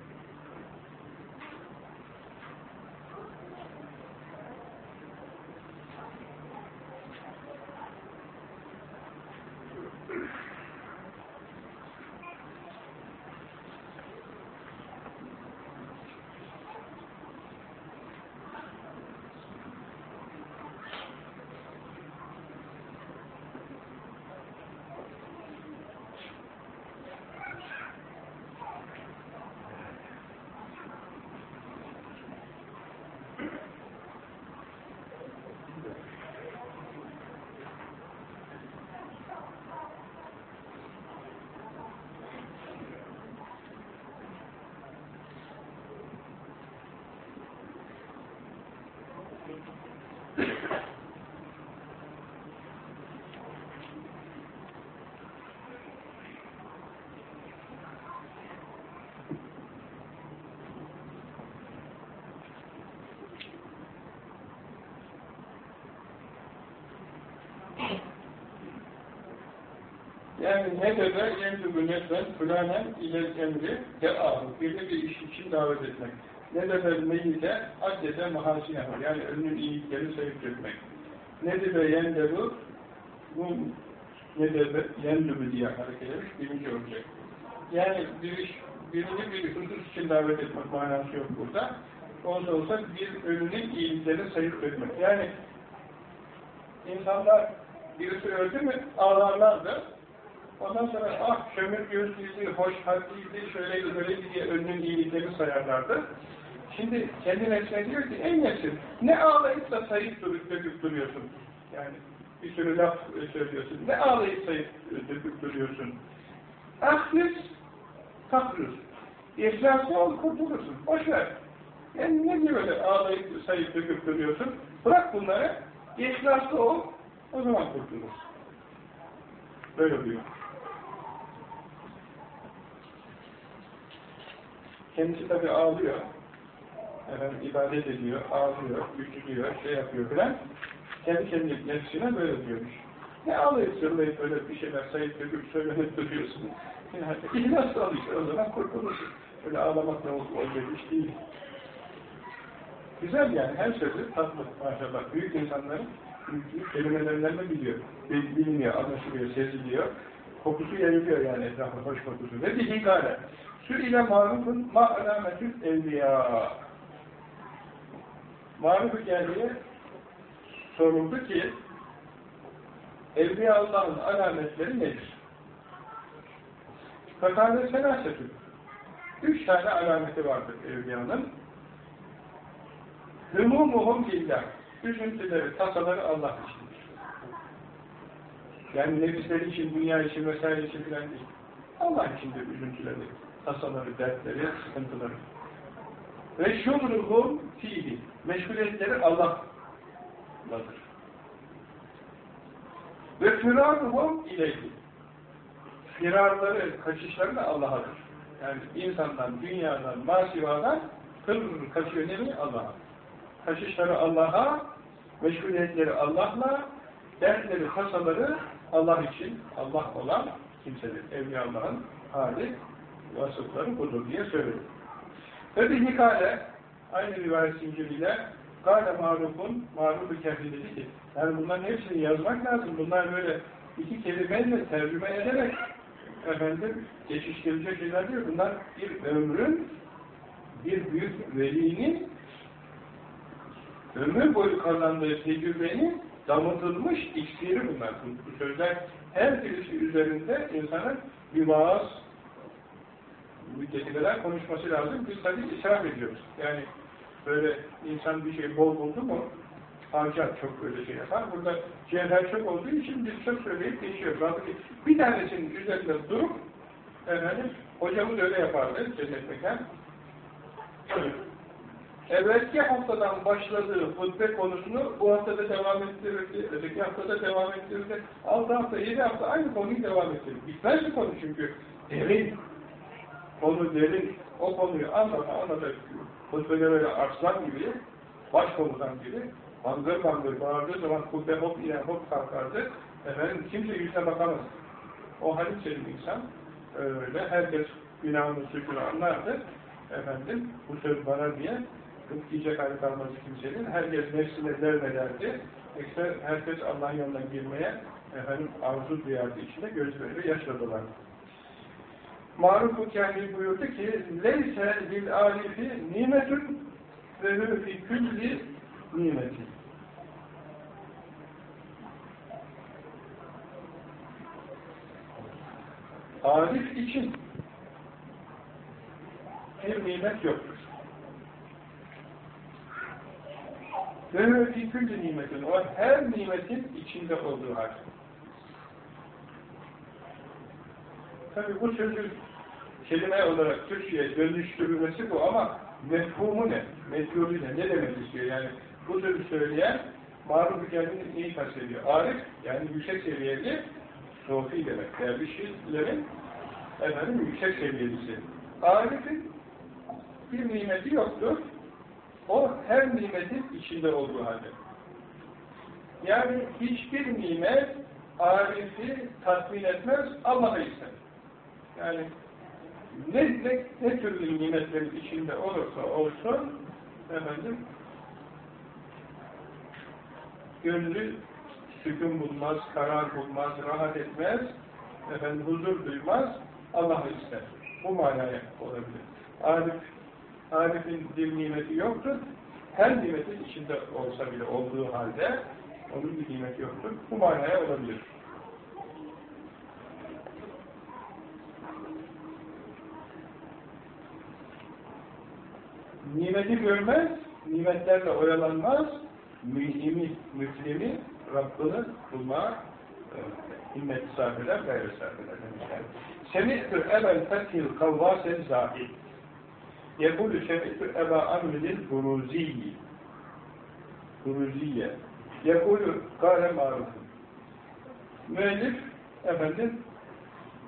S1: Yani ne dede yemdübü neslen fulanen ile emri de'ahu. Bir de bir iş için davet etmek. Ne dede meyyite addede mahasinehu. Yani ölünün iyiliklerini sayıp dökmek. Ne dede yendebu bu ne dede yendübü diye hareket etmiş. Birinci olacak. Yani bir iş, birini bir husus için davet etmek manası yok burada. Olsa olsa bir ölünün iyiliklerini sayıp dökmek. Yani insanlar birisi öldü mü ağlarlardı. Ondan sonra ah kömür gözlüydü, hoş haklıydı, şöyleydi, böyleydi diye önünün iyiliklerini sayarlardı. Şimdi kendi nefsine diyor ki ey nefsim ne ağlayıp da sayıp durup döküp duruyorsun. Yani bir sürü laf söylüyorsun. Ne ağlayıp sayıp döküp duruyorsun. Ahlis kahrus. İhlaslı ol kurtulursun. Boş ver. Yani ne diye böyle ağlayıp sayıp döküp duruyorsun. Bırak bunları. İhlaslı ol. O zaman kurtulursun. Böyle diyor. Kendisi tabi ağlıyor. Efendim ibadet ediyor, ağlıyor, üzülüyor, şey yapıyor filan. Kendi kendi nefsine böyle diyormuş. Ne ağlayıp sırlayıp böyle bir şeyler sayıp döküp söylenip duruyorsun. Yani ihlas al işte o zaman kurtulursun. Öyle ağlamak ne olacak iş değil. Güzel yani her sözü tatlı maşallah. Büyük insanların büyük kelimelerinden de biliyor. Biliniyor, anlaşılıyor, seziliyor. Kokusu yayılıyor yani etrafa, hoş kokusu. Ve bir hikâle. Sü-ile marufun ma alametül evliya. Maruf-u geldiği soruldu ki Evliya Allah'ın alametleri nedir? Fakâle senâsetü. Üç tane alameti vardır Evliya'nın. Hümumuhum billah. Üzüntüleri, tasaları Allah içindir. Yani nefisleri için, dünya için vesaire için filan değil. Allah içindir üzüntüleri. Tasaları, dertleri, sıkıntıları. Ve şumruhum fiili. Meşguliyetleri Allah'ladır. Ve firaruhum ileyhi. Firarları, kaçışları da Allah'adır. Yani insandan, dünyadan, masivadan hır kaçıyor ne Allah'a. Kaçışları Allah'a, meşguliyetleri Allah'la, dertleri, kasaları Allah için, Allah olan kimsedir. Evliya Allah'ın hali, vasıfları budur diye söylüyor. Ve bir hikaye, aynı rivayet zinciriyle Gâle marufun, marufu kefi dedi ki, yani bunların hepsini yazmak lazım. Bunlar böyle iki kelimeyle tercüme ederek efendim geçiştirilecek şeyler değil. Bunlar bir ömrün, bir büyük velinin ömür boyu kazandığı tecrübenin damıtılmış iksiri bunlar. Bu sözler her birisi üzerinde insanın bir vaaz kadar konuşması lazım. Biz tabii israf ediyoruz. Yani böyle insan bir şey bol buldu mu harcar çok böyle şey yapar. Burada cevher çok olduğu için biz çok söyleyip geçiyoruz. Halbuki bir tanesinin üzerinde durup efendim hocamız öyle yapardı cennet mekan. Evvelki haftadan başladığı hutbe konusunu bu haftada devam ettirirdi, öteki haftada devam ettirirdi. 6 hafta, 7 hafta aynı konuyu devam ettirirdi. Bitmez bir konu çünkü derin. Konu derin. O konuyu anlata anlata hutbede böyle arslan gibi, baş komutan gibi bangır bangır bağırdığı zaman hutbe hop iner hop kalkardı. Efendim kimse yüzüne bakamaz. O Halit Selim insan öyle herkes günahını suçunu anlardı. Efendim bu söz bana diye diyecek hali kalmaz kimsenin. Herkes nefsine dermederdi. Herkes Allah'ın yanına girmeye efendim arzu duyardı içinde gözleri yaşladılar. Maruf-u Kâhil buyurdu ki leyse lil arifi nimetün ve hü fi külli nimetin. Arif için bir nimet yoktur. Ve fi külli nimetin. O her nimetin içinde olduğu hal. Tabi bu sözün kelime olarak Türkçe'ye dönüştürülmesi bu ama mefhumu ne? Mefhumu ne? Ne demek istiyor? Yani bu sözü söyleyen maruf kendini neyi kastediyor? Arif, yani yüksek seviyeli sofi demek. Dervişlerin efendim yüksek seviyelisi. Arif'in bir nimeti yoktur. O her nimetin içinde olduğu halde. Yani hiçbir nimet Arif'i tatmin etmez, Allah'a ister. Yani ne, ne, ne türlü nimetlerin içinde olursa olsun efendim gönlü sükun bulmaz, karar bulmaz, rahat etmez, efendim huzur duymaz, Allah'ı ister. Bu manaya olabilir. Arif, Arif'in bir nimeti yoktur. Her nimetin içinde olsa bile olduğu halde onun bir nimeti yoktur. Bu manaya olabilir. Nimeti görmez, nimetlerle oyalanmaz, mühimi, müslimi, Rabbini bulma e, himmet eder, gayret eder demişler. Semi'tü ebel fethil kavvasen zahid. Yekulu semi'tü eba amrinin buruziyyi. Buruziye. Yekulu gâle marufun. Müellif, efendim,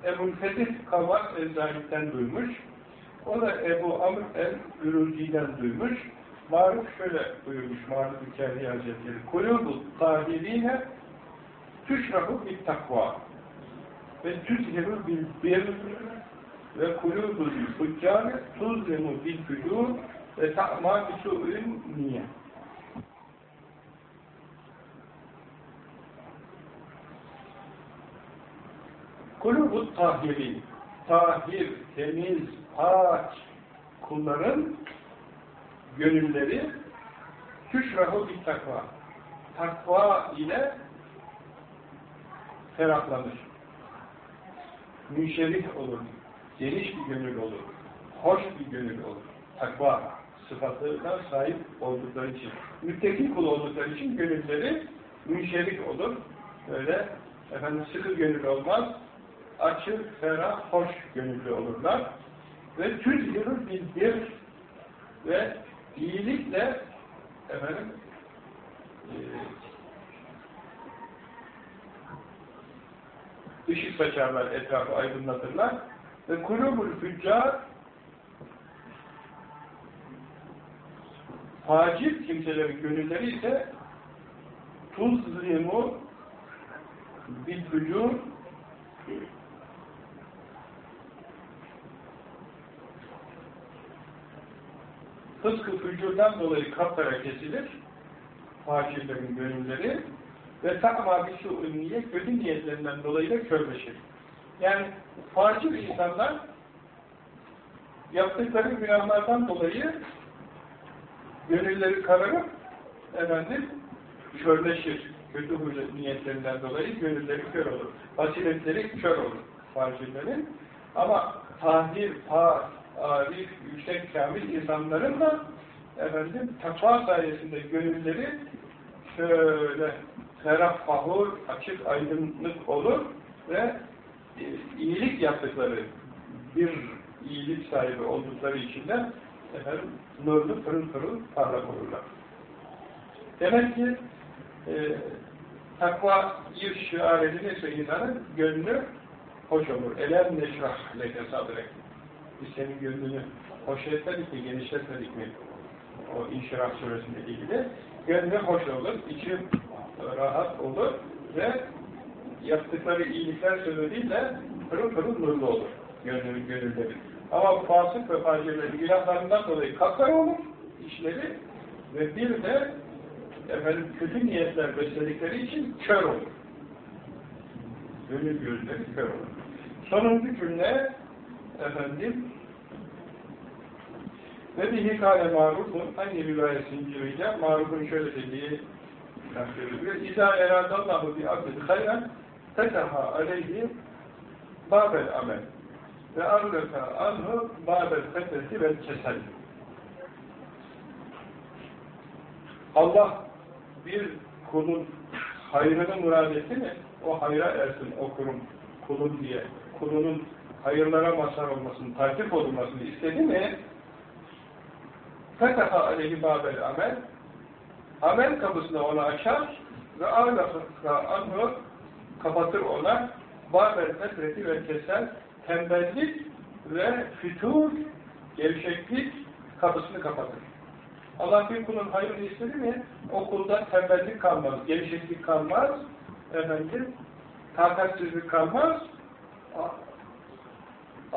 S1: Ebu'l Fetih Kavvas Ezzahid'den duymuş. O da Ebu Amr el-Ürüzi'den duymuş. Maruf şöyle buyurmuş Maruf-ı Kerhi Hazretleri. Kulûbu tahirine tüşrahu bil takva ve tüzhiru bil bir ve kulûbu fuccâre tuzlimu bil fücûr ve ta'ma bisu'ün niye. Kulûbu tahirin tahir, temiz, pak kulların gönülleri tüşrahu bir takva. Takva ile ferahlanır. Müşerif olur. Geniş bir gönül olur. Hoş bir gönül olur. Takva sıfatına sahip oldukları için. Müttaki kul oldukları için gönülleri müşerif olur. Böyle efendim sıkı gönül olmaz. Açık, ferah, hoş gönüllü olurlar. Ve tüzhirul bildir ve iyilikle efendim e, ışık saçarlar, etrafı aydınlatırlar. Ve kulubul füccar facir kimselerin gönülleri ise tuzlimu bil fıskı fücurdan dolayı kapkara kesilir facirlerin gönülleri ve ta'ma bir niyet kötü niyetlerinden dolayı da körleşir. Yani facir insanlar yaptıkları günahlardan dolayı gönülleri kararıp efendim körleşir. Kötü niyetlerinden dolayı gönülleri kör olur. Basiretleri kör olur facirlerin. Ama tahir, ta, arif, yüksek kamil insanların da efendim takva sayesinde gönülleri şöyle ferah fahur, açık aydınlık olur ve e, iyilik yaptıkları bir iyilik sahibi oldukları için de efendim nurlu pırıl pırıl parlak olurlar. Demek ki e, takva bir şiar edilirse insanın gönlü hoş olur. Elem neşrah leke sadrek. Biz senin gönlünü hoş etmedik mi, genişletmedik mi? O İnşirah suresinde ilgili. Gönlü hoş olur, içi rahat olur ve yaptıkları iyilikler sebebiyle pırıl pırıl nurlu olur. Gönlü, gönülleri. Ama fasık ve facirleri günahlarından dolayı kapkara olur işleri ve bir de efendim kötü niyetler besledikleri için kör olur. Gönül gözleri kör olur. Sonuncu cümle efendim ve bihi kâle mağrufun hangi rivayet zinciriyle mağrufun şöyle dediği naklediliyor. İzâ eradallahu bi abdil hayran fetaha aleyhi babel amel ve arlaka anhu babel feteti vel kesel. Allah bir kulun hayrını murad etti mi? O hayra ersin o kulun, kulun diye. Kulunun hayırlara mazhar olmasını, takip olunmasını istedi mi? Fetaha aleyhi babel amel amel kapısını ona açar ve anhu kapatır ona babel fetreti ve keser tembellik ve fütur, gevşeklik kapısını kapatır. Allah bir kulun hayrını istedi mi, o kulda tembellik kalmaz, gevşeklik kalmaz, efendim, takatsizlik kalmaz,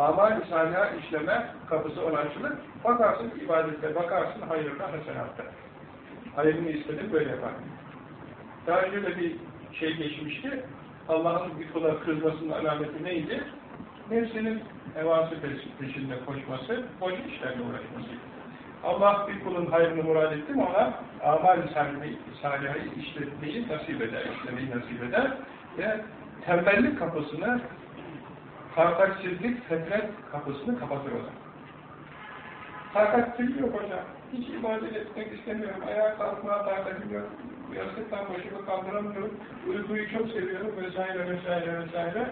S1: amal-i salihâ işleme kapısı ona açılır. Bakarsın ibadette, bakarsın hayırda, hasenatta. Hayrını istedim, böyle yapar. Daha önce de bir şey geçmişti. Allah'ın bir kula kızmasının alameti neydi? Nefsinin hevası peşinde koşması, boş işlerle uğraşması. Allah bir kulun hayrını murad etti mi ona amal-i salihayı işletmeyi nasip eder, işlemeyi nasip eder ve tembellik kapısını takatsizlik, fetret kapısını kapatır o zaman. Yok hocam. Hiç ibadet etmek istemiyorum. Ayağa kalkmaya takatim yok. Yastıktan başımı kaldıramıyorum. Uykuyu çok seviyorum vesaire vesaire vesaire.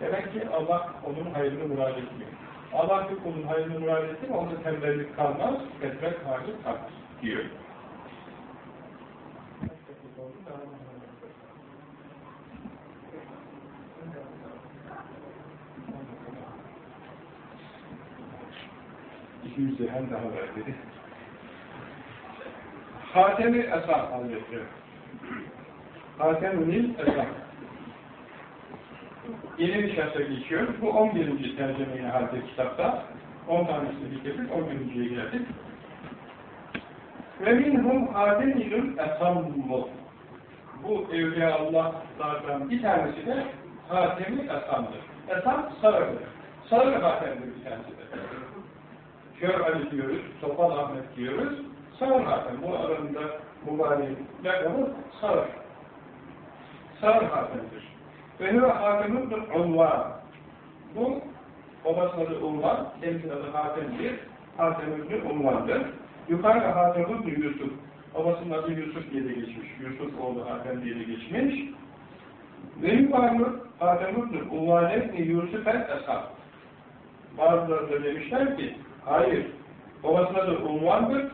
S1: Demek ki Allah onun hayrını murad etmiyor. Allah bir kulun hayrını murad etti mi onda tembellik kalmaz, fetret hacı kalmaz diyor. İki yüz dirhem daha ver dedi. Hatemi Esad Hazretleri. Hatemünil Esad. Yeni bir şahsa geçiyor. Bu 11. tercemeyi halde kitapta. 10 tanesini bitirdik, 11.ye geldik. Ve minhum hatemilun esammu. Bu Evliya Allah'lardan bir tanesi de hatemi esamdır. Esam sarıdır. Sarı hatemdir bir tanesi de. Kör Ali diyoruz, Topal Ahmet diyoruz. Sarı hatem. Bu arasında mübarek lakabı sarı. Sarı hatemdir. Ve huve hatemündür unvan. Bu babasının adı unvan, kendisinin adı hatemdir. Hatemündür unvandır. Yukarıda hatemündür Yusuf. Babasının adı Yusuf diye de geçmiş. Yusuf oğlu Hatem diye de geçmiş. Ve yukarıda hatemündür unvanetni Yusuf el eshab. Bazıları da demişler ki, hayır, babasına da unvandır,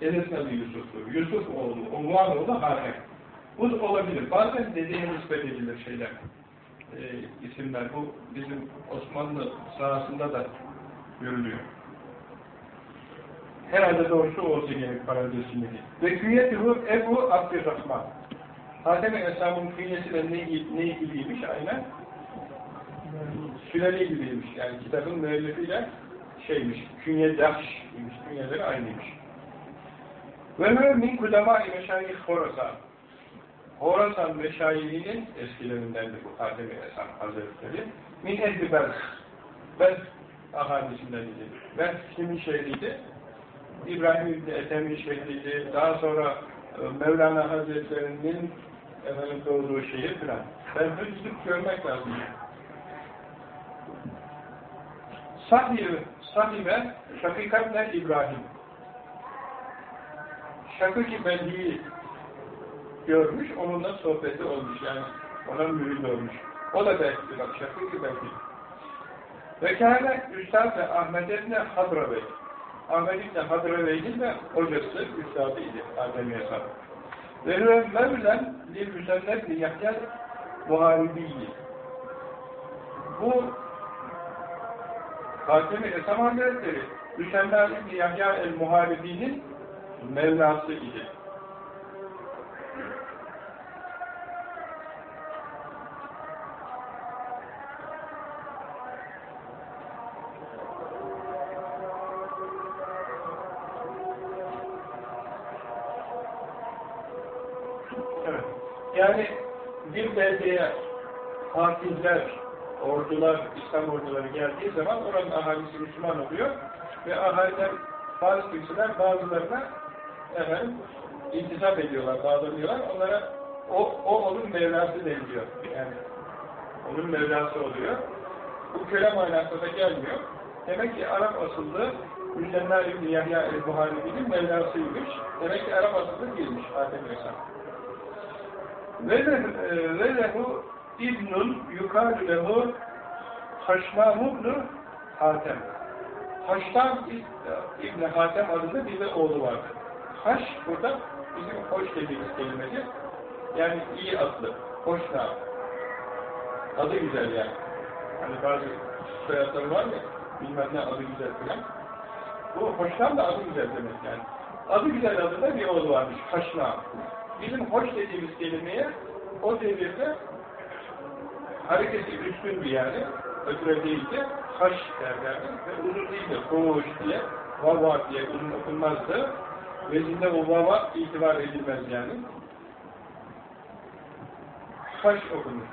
S1: dedesine de Yusuf'tur. Yusuf oğlu, unvan oğlu Hatem. Bu olabilir. Bazen dedeye nispet edilir şeyler, e, isimler. Bu bizim Osmanlı sahasında da görülüyor. Herhalde doğrusu olsa gerek parantezindeki. Ve künyetühü Ebu Abdurrahman. Hatem-i Esam'ın künyesiyle ne, ne ilgiliymiş aynen? Süleli gibiymiş. Yani kitabın müellifiyle şeymiş, künye dahşmiş, künyeleri aynıymış. Ve min kudema-i meşayih Horasan. Horasan meşayihinin eskilerindendir bu Hatem-i Esam Hazretleri. Min ehli Berk. Berk ahalisinden idi. Berk kimin şehriydi? İbrahim İbni Ethem'in şehriydi. Daha sonra e, Mevlana Hazretleri'nin efendim doğduğu şehir filan. Ben hızlık görmek lazım. Sahibe, sahibe Şakikatler İbrahim. Şakik-i Belli'yi görmüş, onunla sohbeti olmuş. Yani ona mürid olmuş. O da belki bak Şakik-i Belli. Ve kâne Üstad ve Ahmet Ebni Hadrabey. Ahmet İbni Hadrabey'in de hocası, üstadı idi. Adem Yasar. Ve hüve mevlen lil müsennef li Yahya Muharibiyyi. Bu Hatem-i Esam Hazretleri İbni Yahya el-Muharibi'nin Mevlası idi. Evet. Yani bir beldeye hafizler, ordular, İslam orduları geldiği zaman oranın ahalisi Müslüman oluyor ve ahaliden bazı kimseler bazılarına efendim, intisap ediyorlar, bağlanıyorlar. Onlara o, o onun Mevlası deniliyor. Yani onun Mevlası oluyor. Bu köle manasında gelmiyor. Demek ki Arap asıllı Müsenna İbni Yahya el-Buhari'nin Mevlasıymış. Demek ki Arap asıllı değilmiş Adem Aleyhisselam. Ve lehu İbnun yukarı lehu Haşmam İbni Hatem. Haştam İbni Hatem adında bir de oğlu vardı. Haş burada bizim hoş dediğimiz kelimesi. Yani iyi adlı, hoşna. Adı güzel yani. Hani bazı soyadları var ya, bilmem ne adı güzel falan. Bu hoştan da adı güzel demek yani. Adı güzel adında bir oğlu varmış, Haşna. Bizim hoş dediğimiz kelimeye o devirde hareketi üstün bir yani, ötüre değildi, haş derlerdi ve uzun değildi, hoş diye, vava diye uzun okunmazdı. Vezinde o vava itibar edilmez yani. Haş okunur.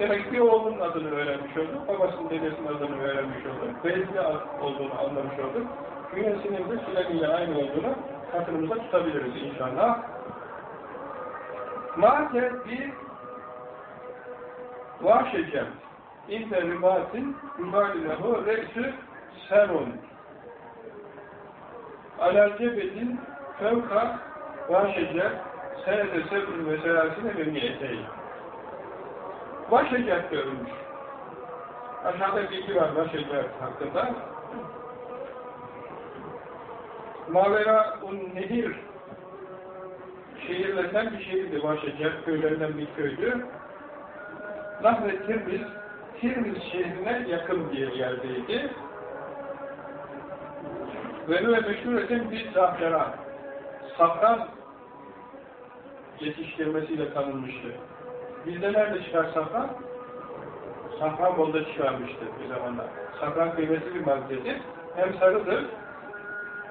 S1: Demek ki oğlunun adını öğrenmiş olduk, babasının dedesinin adını öğrenmiş olduk, Vezinde olduğunu anlamış olduk. Künyesinin de Süleyman ile aynı olduğunu hatırımıza tutabiliriz inşallah. Mâke bir vâşecem İnne ribatin ribâlinehu re'sü serun Alâ cebetin fevka vâşece senede seb'in ve selasine ve niyeteyn Vâşecem görülmüş. Aşağıda bilgi var Vâşecem hakkında. Mavera un nehir şehirlerden bir şehirdi Vaşecek, köylerinden bir köydü. Nahve Tirmiz, Tirmiz şehrine yakın bir yerdeydi. Ve ve meşhur eden bir zahmeran, safran yetiştirmesiyle tanınmıştı. Bizde nerede çıkar safran? Safranbolu'da çıkarmıştı bir zamanlar. Safran kıymetli bir maddedir. Hem sarıdır,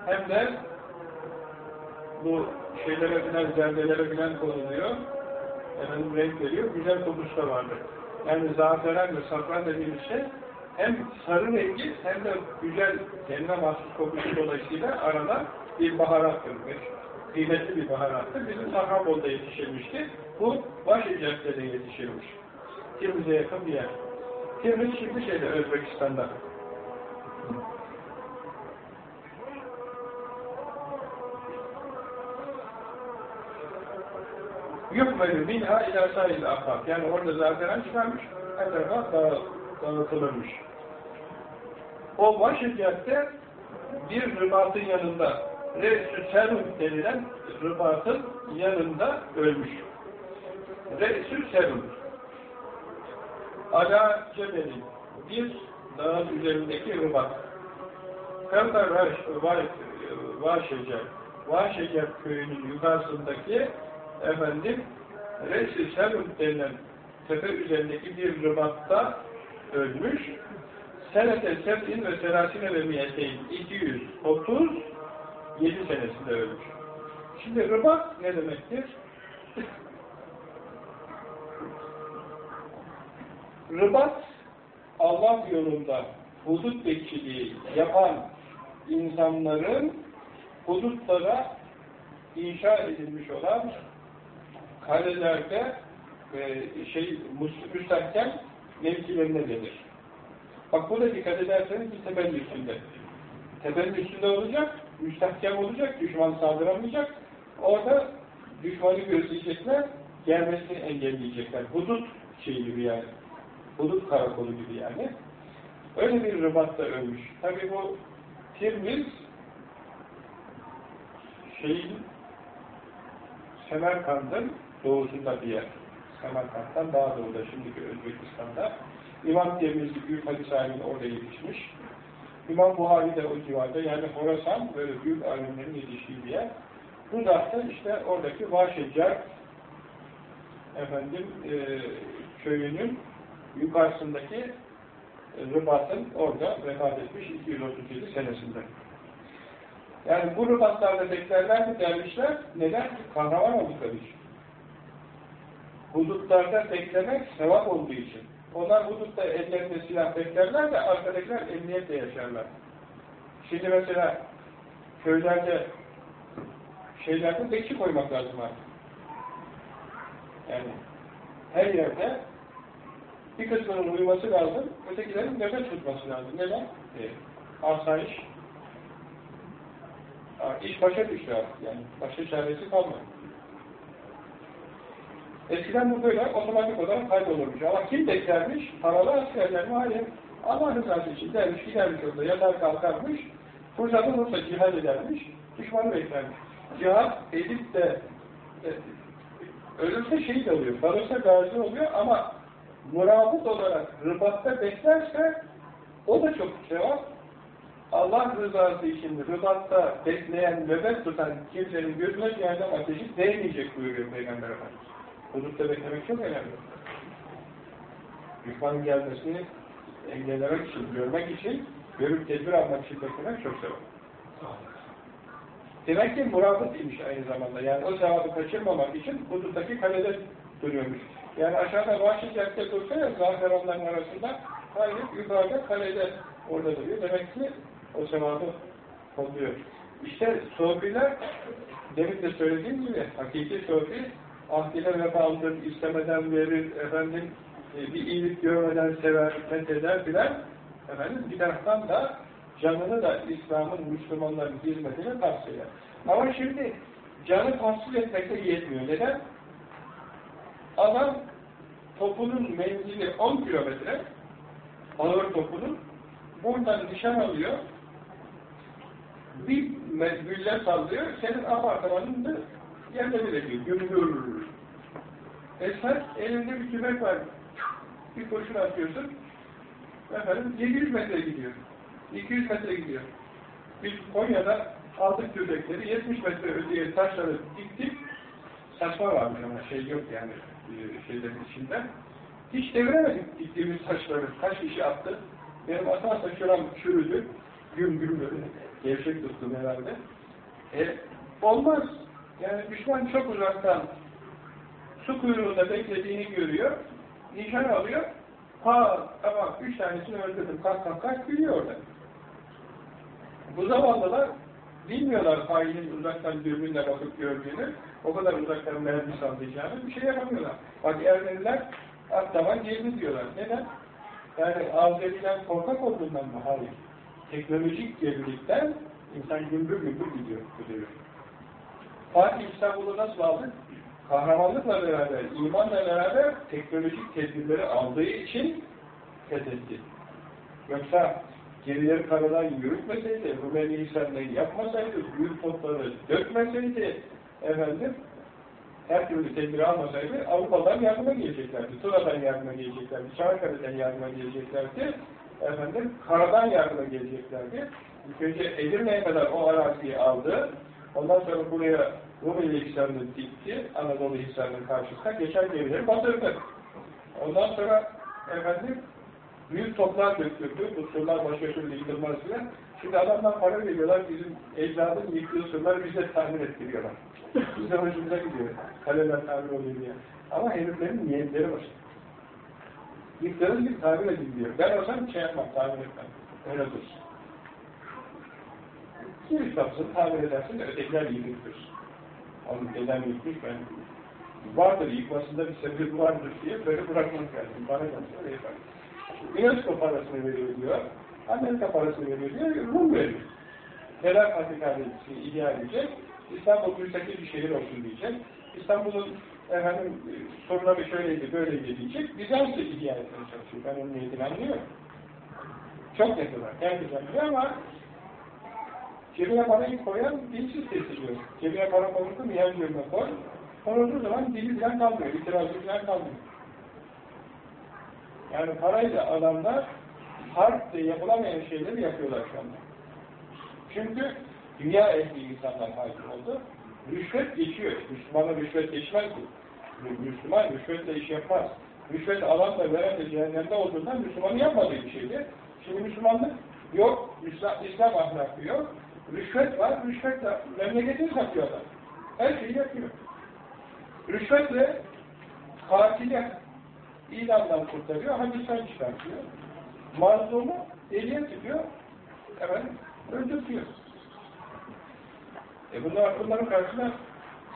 S1: hem de bu şeylere filan, zerdelere filan konuluyor. Efendim renk veriyor. Güzel kokusu da vardır. Yani zaferan ve safran dediğimiz şey hem sarı rengi hem de güzel kendine mahsus kokusu dolayısıyla arada bir baharattır. Kıymetli bir baharattır. Bizim Safranbolu'da yetişirmişti. Bu Başi Cadde'de yetişirmiş. Tirmiz'e yakın bir yer. Tirmiz şimdi şeyde Özbekistan'da. Yukmelü minha ila sahil afak. Yani orada zaten çıkarmış, her tarafa dağ, dağıtılırmış. O başhediyatte bir rıbatın yanında Reis-ü Serun denilen rıbatın yanında ölmüş. Reis-ü Serun Ala Cebeli bir dağın üzerindeki rıbat. Fevka Vaşecer Vaşecer köyünün yukarısındaki efendim Reis-ü Serun denilen tepe üzerindeki bir rıbatta ölmüş. Senete seb'in ve selasine ve miyeteyn 237 senesinde ölmüş. Şimdi rıbat ne demektir? Rıbat Allah yolunda hudut bekçiliği yapan insanların hudutlara inşa edilmiş olan kalelerde e, şey müstahkem mevkilerine denir. Bak burada dikkat ederseniz bir tepenin üstünde. Tepenin üstünde olacak, müstahkem olacak, düşman saldıramayacak. Orada düşmanı gözleyecekler, gelmesini engelleyecekler. Hudut şeyi gibi yani. Hudut karakolu gibi yani. Öyle bir rıbatta ölmüş. Tabi bu Tirmiz şeyin Semerkand'ın doğusunda bir yer. Semerkant'tan daha doğuda, şimdiki Özbekistan'da. İmam büyük hadis alimine orada yetişmiş. İmam Buhari de o civarda, yani Horasan böyle büyük alimlerin yetiştiği bir yer. Bu da işte oradaki Vaşecar efendim e, köyünün yukarısındaki Rıbat'ın orada vefat etmiş 237 senesinde. Yani bu Rıbatlarda beklerler mi dervişler? Neden? Kahraman oldukları için. Hudutlarda beklemek sevap olduğu için. Onlar hudutta ellerinde silah beklerler de arkadakiler emniyetle yaşarlar. Şimdi mesela köylerde şeylerde bekçi koymak lazım artık. Yani her yerde bir kısmının uyuması lazım, ötekilerin nefes tutması lazım. Neden? E, asayiş. İş başa düştü artık yani. Başka çaresi kalmadı. Eskiden bu böyle otomatik olarak kaybolurmuş. Ama kim beklermiş? Paralı askerler? Hayır. Allah rızası için dermiş, gidermiş orada, yatar kalkarmış, fırsatı olursa cihad edermiş, düşmanı beklermiş. Cihad edip de e, ölürse şehit oluyor, kalırsa gazi oluyor ama murabıt olarak rıbatta beklerse o da çok sevap. Allah rızası için rıbatta bekleyen, nöbet tutan kimsenin gözüne cehennem ateşi değmeyecek buyuruyor Peygamber Efendimiz. Hudutta beklemek çok önemli. Düşmanın gelmesini engellemek için, görmek için, görüp tedbir almak için beklemek çok sevap. Demek ki murabıt imiş aynı zamanda. Yani o sevabı kaçırmamak için huduttaki kalede duruyormuş. Yani aşağıda vahşi certe dursa ya zaferanların arasında hayır yukarıda kalede orada duruyor. Demek ki o sevabı oluyor. İşte sohbiler demin de söylediğim gibi hakiki sohbi ahdine vefalıdır, istemeden verir, efendim e, bir iyilik görmeden sever, metheder filan efendim bir taraftan da canını da İslam'ın, Müslümanların hizmetine tavsiye. Ama şimdi canı tahsil etmekte yetmiyor. Neden? Adam topunun menzili 10 kilometre ağır topunun buradan nişan alıyor bir gülle sallıyor senin apartmanın da yerle bir ediyor. Gümbür. E sen elinde bir tümek var. Bir kurşun atıyorsun. Efendim 700 metre gidiyor. 200 metre gidiyor. Biz Konya'da aldık tüfekleri 70 metre öteye taşları diktik. Saçma varmış ama şey yok yani e, şeylerin içinde. Hiç deviremedik diktiğimiz taşları. Kaç kişi attı? Benim atarsa şuram çürüdü. Güm güm böyle. Gevşek tuttum herhalde. E, olmaz. Yani düşman çok uzaktan su kuyruğunda beklediğini görüyor. Nişan alıyor. Ha tamam üç tanesini öldürdüm. Kalk kalk kalk gülüyor orada. Bu zamanlılar bilmiyorlar failin uzaktan dürbünle bakıp gördüğünü. O kadar uzaktan mermi sallayacağını bir şey yapamıyorlar. Bak Ermeniler Aktaman girdi diyorlar. Neden? Yani Azeriler korkak olduğundan mı? Hayır. Teknolojik gerilikten insan gümbür gümbür gidiyor. gidiyor. Fatih İstanbul'u nasıl aldı? Kahramanlıkla beraber, imanla beraber teknolojik tedbirleri aldığı için fethetti. Yoksa gerileri karadan yürütmeseydi, Rumeli Hisar'ını yapmasaydı, büyük topları dökmeseydi, efendim, her türlü tedbir almasaydı Avrupa'dan yardıma geleceklerdi, Tuna'dan yardıma geleceklerdi, Çanakkale'den yardıma geleceklerdi, efendim, karadan yardıma geleceklerdi. Önce Edirne'ye kadar o araziyi aldı, ondan sonra buraya Rumeli Hisar'ını dikti, Anadolu Hisar'ının karşısına, geçen gemileri batırdı. Ondan sonra efendim büyük toplar döktürdü, bu surlar başka türlü yıkılmaz diye. Şimdi adamlar para veriyorlar, bizim ecdadın yıktığı surları bize tamir ettiriyorlar. Bize hoşumuza gidiyor, kaleler tamir oluyor diye. Ama heriflerin niyetleri var. Yıktığınız gibi tamir edin diyor. Ben olsam şey yapmam, tamir etmem. Öyle dursun. Giriş kapısını tamir edersin de ötekiler yıkıktır. Onu dedem yıkmış, ben vardır, yıkmasında bir sebebi vardır diye böyle bırakmak lazım. Bana kalsa öyle yapar. UNESCO parasını veriyor diyor, Amerika parasını veriyor diyor, Rum veriyor. Helal Patrikhanesi ihya edecek, İstanbul müstakil bir şehir olsun diyecek, İstanbul'un efendim sorunları şöyleydi, böyleydi diyecek, Bizans'ı ihya etmeye çalışıyor. Ben onun niyetini anlıyorum. Çok yapıyorlar, herkes biliyor ama cebine parayı koyan dilsiz kesiliyor. Cebine para koyuldu mu cebine koy, konulduğu zaman dili falan kalmıyor, itirazı falan kalmıyor. Yani parayla adamlar harpte yapılamayan şeyleri yapıyorlar şu anda. Çünkü dünya ehli insanlar hakim oldu. Rüşvet geçiyor. Müslümana rüşvet geçmez ki. Müslüman rüşvetle iş yapmaz. Rüşvet alan da veren de cehennemde olduğundan Müslümanın yapmadığı bir şeydi. Şimdi Müslümanlık yok, İslam, İslam ahlakı yok. Rüşvet var, rüşvetle memleketini satıyorlar. Her şeyi yapıyor. Rüşvetle katili idamdan kurtarıyor, hapisten çıkartıyor. Mazlumu eliye tutuyor, efendim, öldürtüyor. E bunlar, bunların karşısında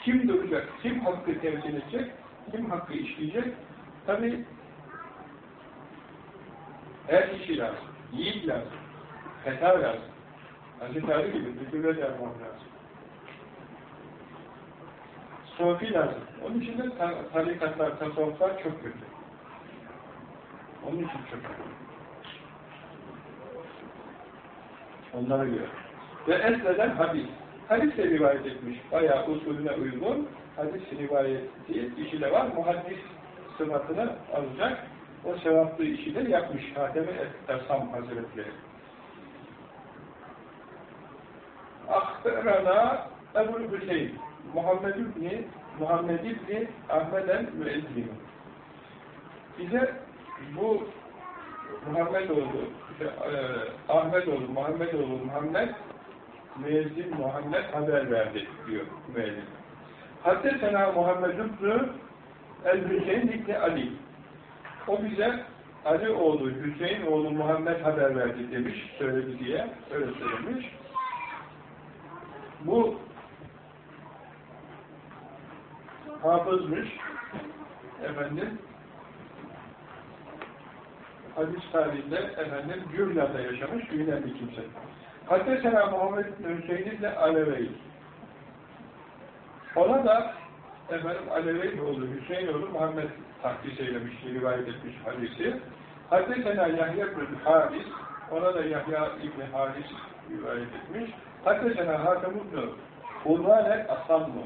S1: kim duracak, kim hakkı temsil edecek, kim hakkı işleyecek? Tabi her kişi lazım, yiğit lazım, feta lazım. Hazreti Ali gibi bütünle derman lazım. Sofi lazım. Onun için de tarikatlar, tasavvuflar çok kötü. Onun için çok kötü. Onlara göre. Ve esneden hadis. Hadis de rivayet etmiş. Bayağı usulüne uygun. Hadis rivayeti işi de var. Muhaddis sıfatını alacak. O sevaplı işi de yapmış. Hadem-i Ersam Hazretleri. Akberana Ebu Hüseyin Muhammed İbni Muhammed İbni Ahmeden Müezzin bize bu Muhammed oğlu işte, e, Ahmet oğlu Muhammed oğlu Muhammed Müezzin Muhammed haber verdi diyor müezzin. Haddesena Muhammed İbni El-Hüseyin İbni Ali o bize Ali oğlu Hüseyin oğlu Muhammed haber verdi demiş, söyledi diye öyle söylemiş. Bu hafızmış efendim hadis tarihinde efendim Gürla'da yaşamış bilinen bir kimse. Haddesena Muhammed Hüseyin ile Aleveyi. Ona da efendim Aleveyi oğlu Hüseyin oğlu Muhammed takdis eylemiş, rivayet etmiş hadisi. Haddesena Yahya bin Haris, ona da Yahya İbni Haris rivayet etmiş. Haddesena Hatem İbni Ulvane Asammu.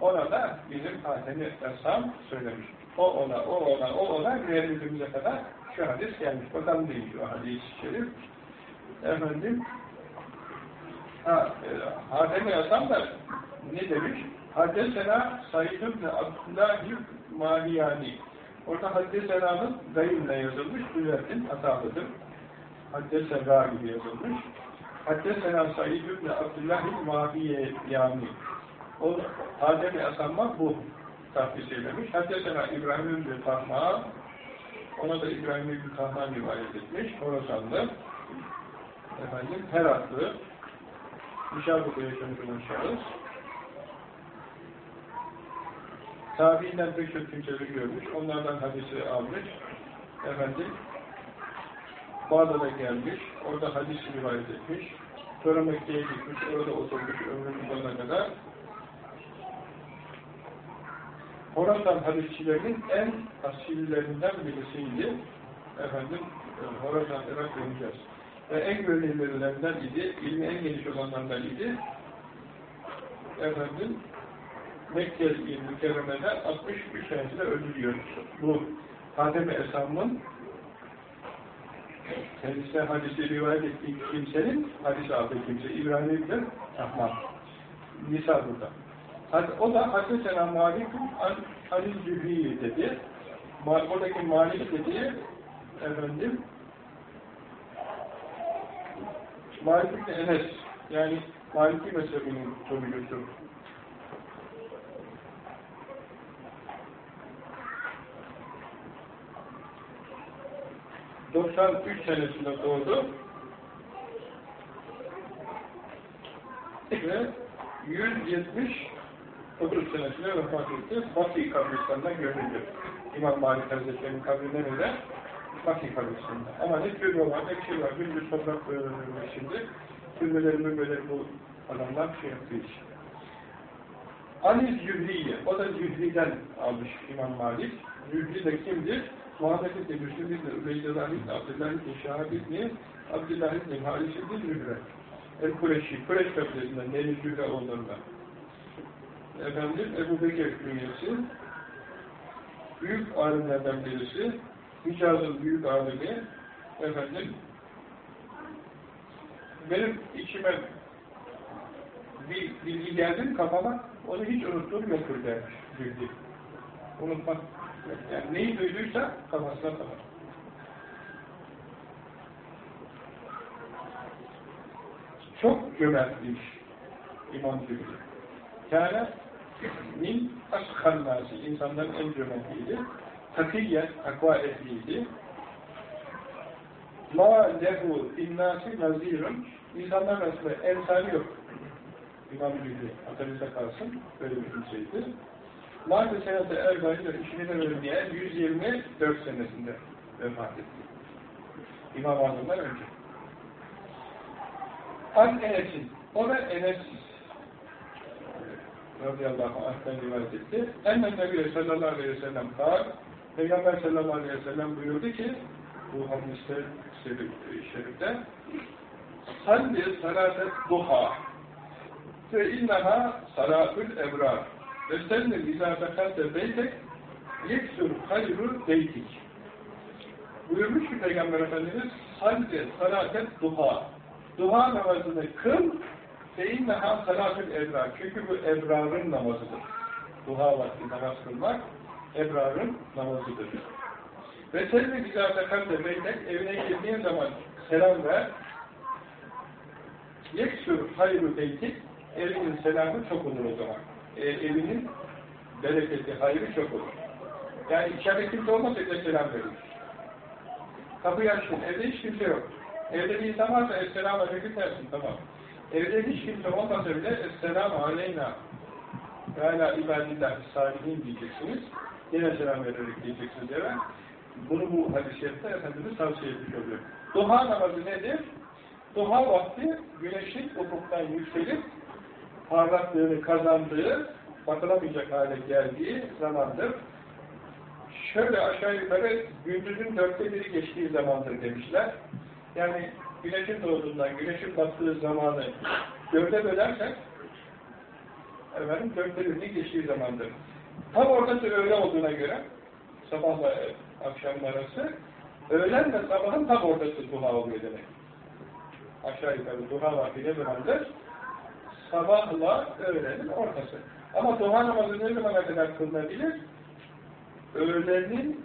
S1: Ona da bizim Hatem-i söylemiş. O ona, o ona, o ona müellifimize kadar şu hadis gelmiş. Bakalım neymiş o hadis-i şerif. Efendim ha, e, Hatem-i Esam da ne demiş? Haddesena Said ibn Abdullah Mahiyani. Orada Haddesena'nın dayımla yazılmış, düzeltin, hatalıdır. Haddesena gibi yazılmış. Haddesena Said ibn Abdullah Mahiyani. O Adem-i Asamma bu tahsis eylemiş. Haddesena İbrahim ibn Tahma ona da İbrahim ibn Tahma rivayet etmiş. Horasanlı. Efendim, Heratlı. Nişabık'ta yaşamış şahıs. Tabiinden pek çok kimseleri görmüş, onlardan hadisi almış. Efendim, Bağdat'a gelmiş, orada hadis rivayet etmiş. Sonra Mekke'ye gitmiş, orada oturmuş ömrünün sonuna kadar. Horasan hadisçilerinin en asillerinden birisiydi. efendim Horasan Irak döneceğiz. Ve en güvenilirlerinden idi, ilmi en geniş olanlardan idi. Efendim Mekke-i Mükerreme'de 63 senesinde öldü diyor. Bu Hatem-i Esam'ın kendisine hadisi rivayet ettiği kimsenin hadisi aldığı kimse İbrahim İbni Ahmad. Nisa burada. O da Haddesena Malik'in Halil Cübni'yi dedi. Oradaki Malik dediği efendim Malik Enes yani Maliki mezhebinin sonucusu. 93 senesinde doğdu ve 170 30 senesinde vefat etti. Bakı kabristanına gömüldü. İmam Malik Hazretleri'nin kabri nerede? Bakı kabristanında. Ama ne türbe var, ne şey var. Gündüz toprak bölümünün şimdi. Türbeleri, mürbeleri bu adamlar şey yaptığı için. Ali Zühri'yi, o da Zühri'den almış İmam Malik. Zühri de kimdir? Muhammed İbni Müslüm İbni Übeydullah İbni Abdullah İbni Şahab İbni Abdullah İbni Halis İbni Zühre El-Kureşi, Kureş kabilesinden Neli Zühre oğullarından efendim Ebu Bekir künyesi büyük alimlerden birisi. Hicaz'ın büyük alimi. Efendim benim içime bir bilgi geldi kafama onu hiç unuttuğum yoktur dermiş bilgi. Unutmak yani neyi duyduysa kafasına takar. Çok cömertmiş İmam Zühri. Kâne min askan nasi, insanların en cömertiydi. Takiyyen, akva ehliydi. Ma lehu innâsi nazirun, insanlar arasında emsali yok. İmam Zühri, atanızda kalsın, böyle bir kimseydi. Mart-ı Erbaş'ın işine ölmeyen 124 senesinde vefat etti. İmam Azam'dan önce. An Enes'in, o da Enes radıyallahu anh'tan rivayet etti. Ennen Nebi sallallahu aleyhi ve sellem kal, Peygamber sallallahu aleyhi ve sellem buyurdu ki, bu hadiste şerifte, Salli salatet duha, fe inneha salatül ebrar. Senne izâ fekatte beytek yeksur hayru beytik. Buyurmuş ki Peygamber Efendimiz halde salatet duha. Duha namazını kıl fe inneha salatül ebrar. Çünkü bu ebrarın namazıdır. Duha vakti namaz kılmak ebrarın namazıdır. Ve izâ fekatte beytek evine girdiğin zaman selam ver. Yeksur hayru beytik evinin selamı çok olur o zaman e, evinin bereketi, hayrı çok olur. Yani içeride kimse olmasa da selam verir. Kapıyı açtın, evde hiç kimse yok. Evde bir insan varsa Esselamu Aleyküm dersin, tamam. Evde hiç kimse olmasa bile Esselamu Aleyna ve Ala İbadillah salihin diyeceksiniz. Yine selam vererek diyeceksiniz eve. Bunu bu hadis-i Efendimiz tavsiye oluyor. Duha namazı nedir? Duha vakti güneşin ufuktan yükselip parlaklığını kazandığı, bakılamayacak hale geldiği zamandır. Şöyle aşağı yukarı gündüzün dörtte biri geçtiği zamandır demişler. Yani güneşin doğduğundan güneşin battığı zamanı dörde bölersek efendim dörtte birini geçtiği zamandır. Tam ortası öğle olduğuna göre sabahla akşam arası öğlen ve sabahın tam ortası duha oluyor demek. Aşağı yukarı duha vakti ne zamandır? Sabahla öğlenin ortası. Ama duha namazı ne zamana kadar kılınabilir? Öğlenin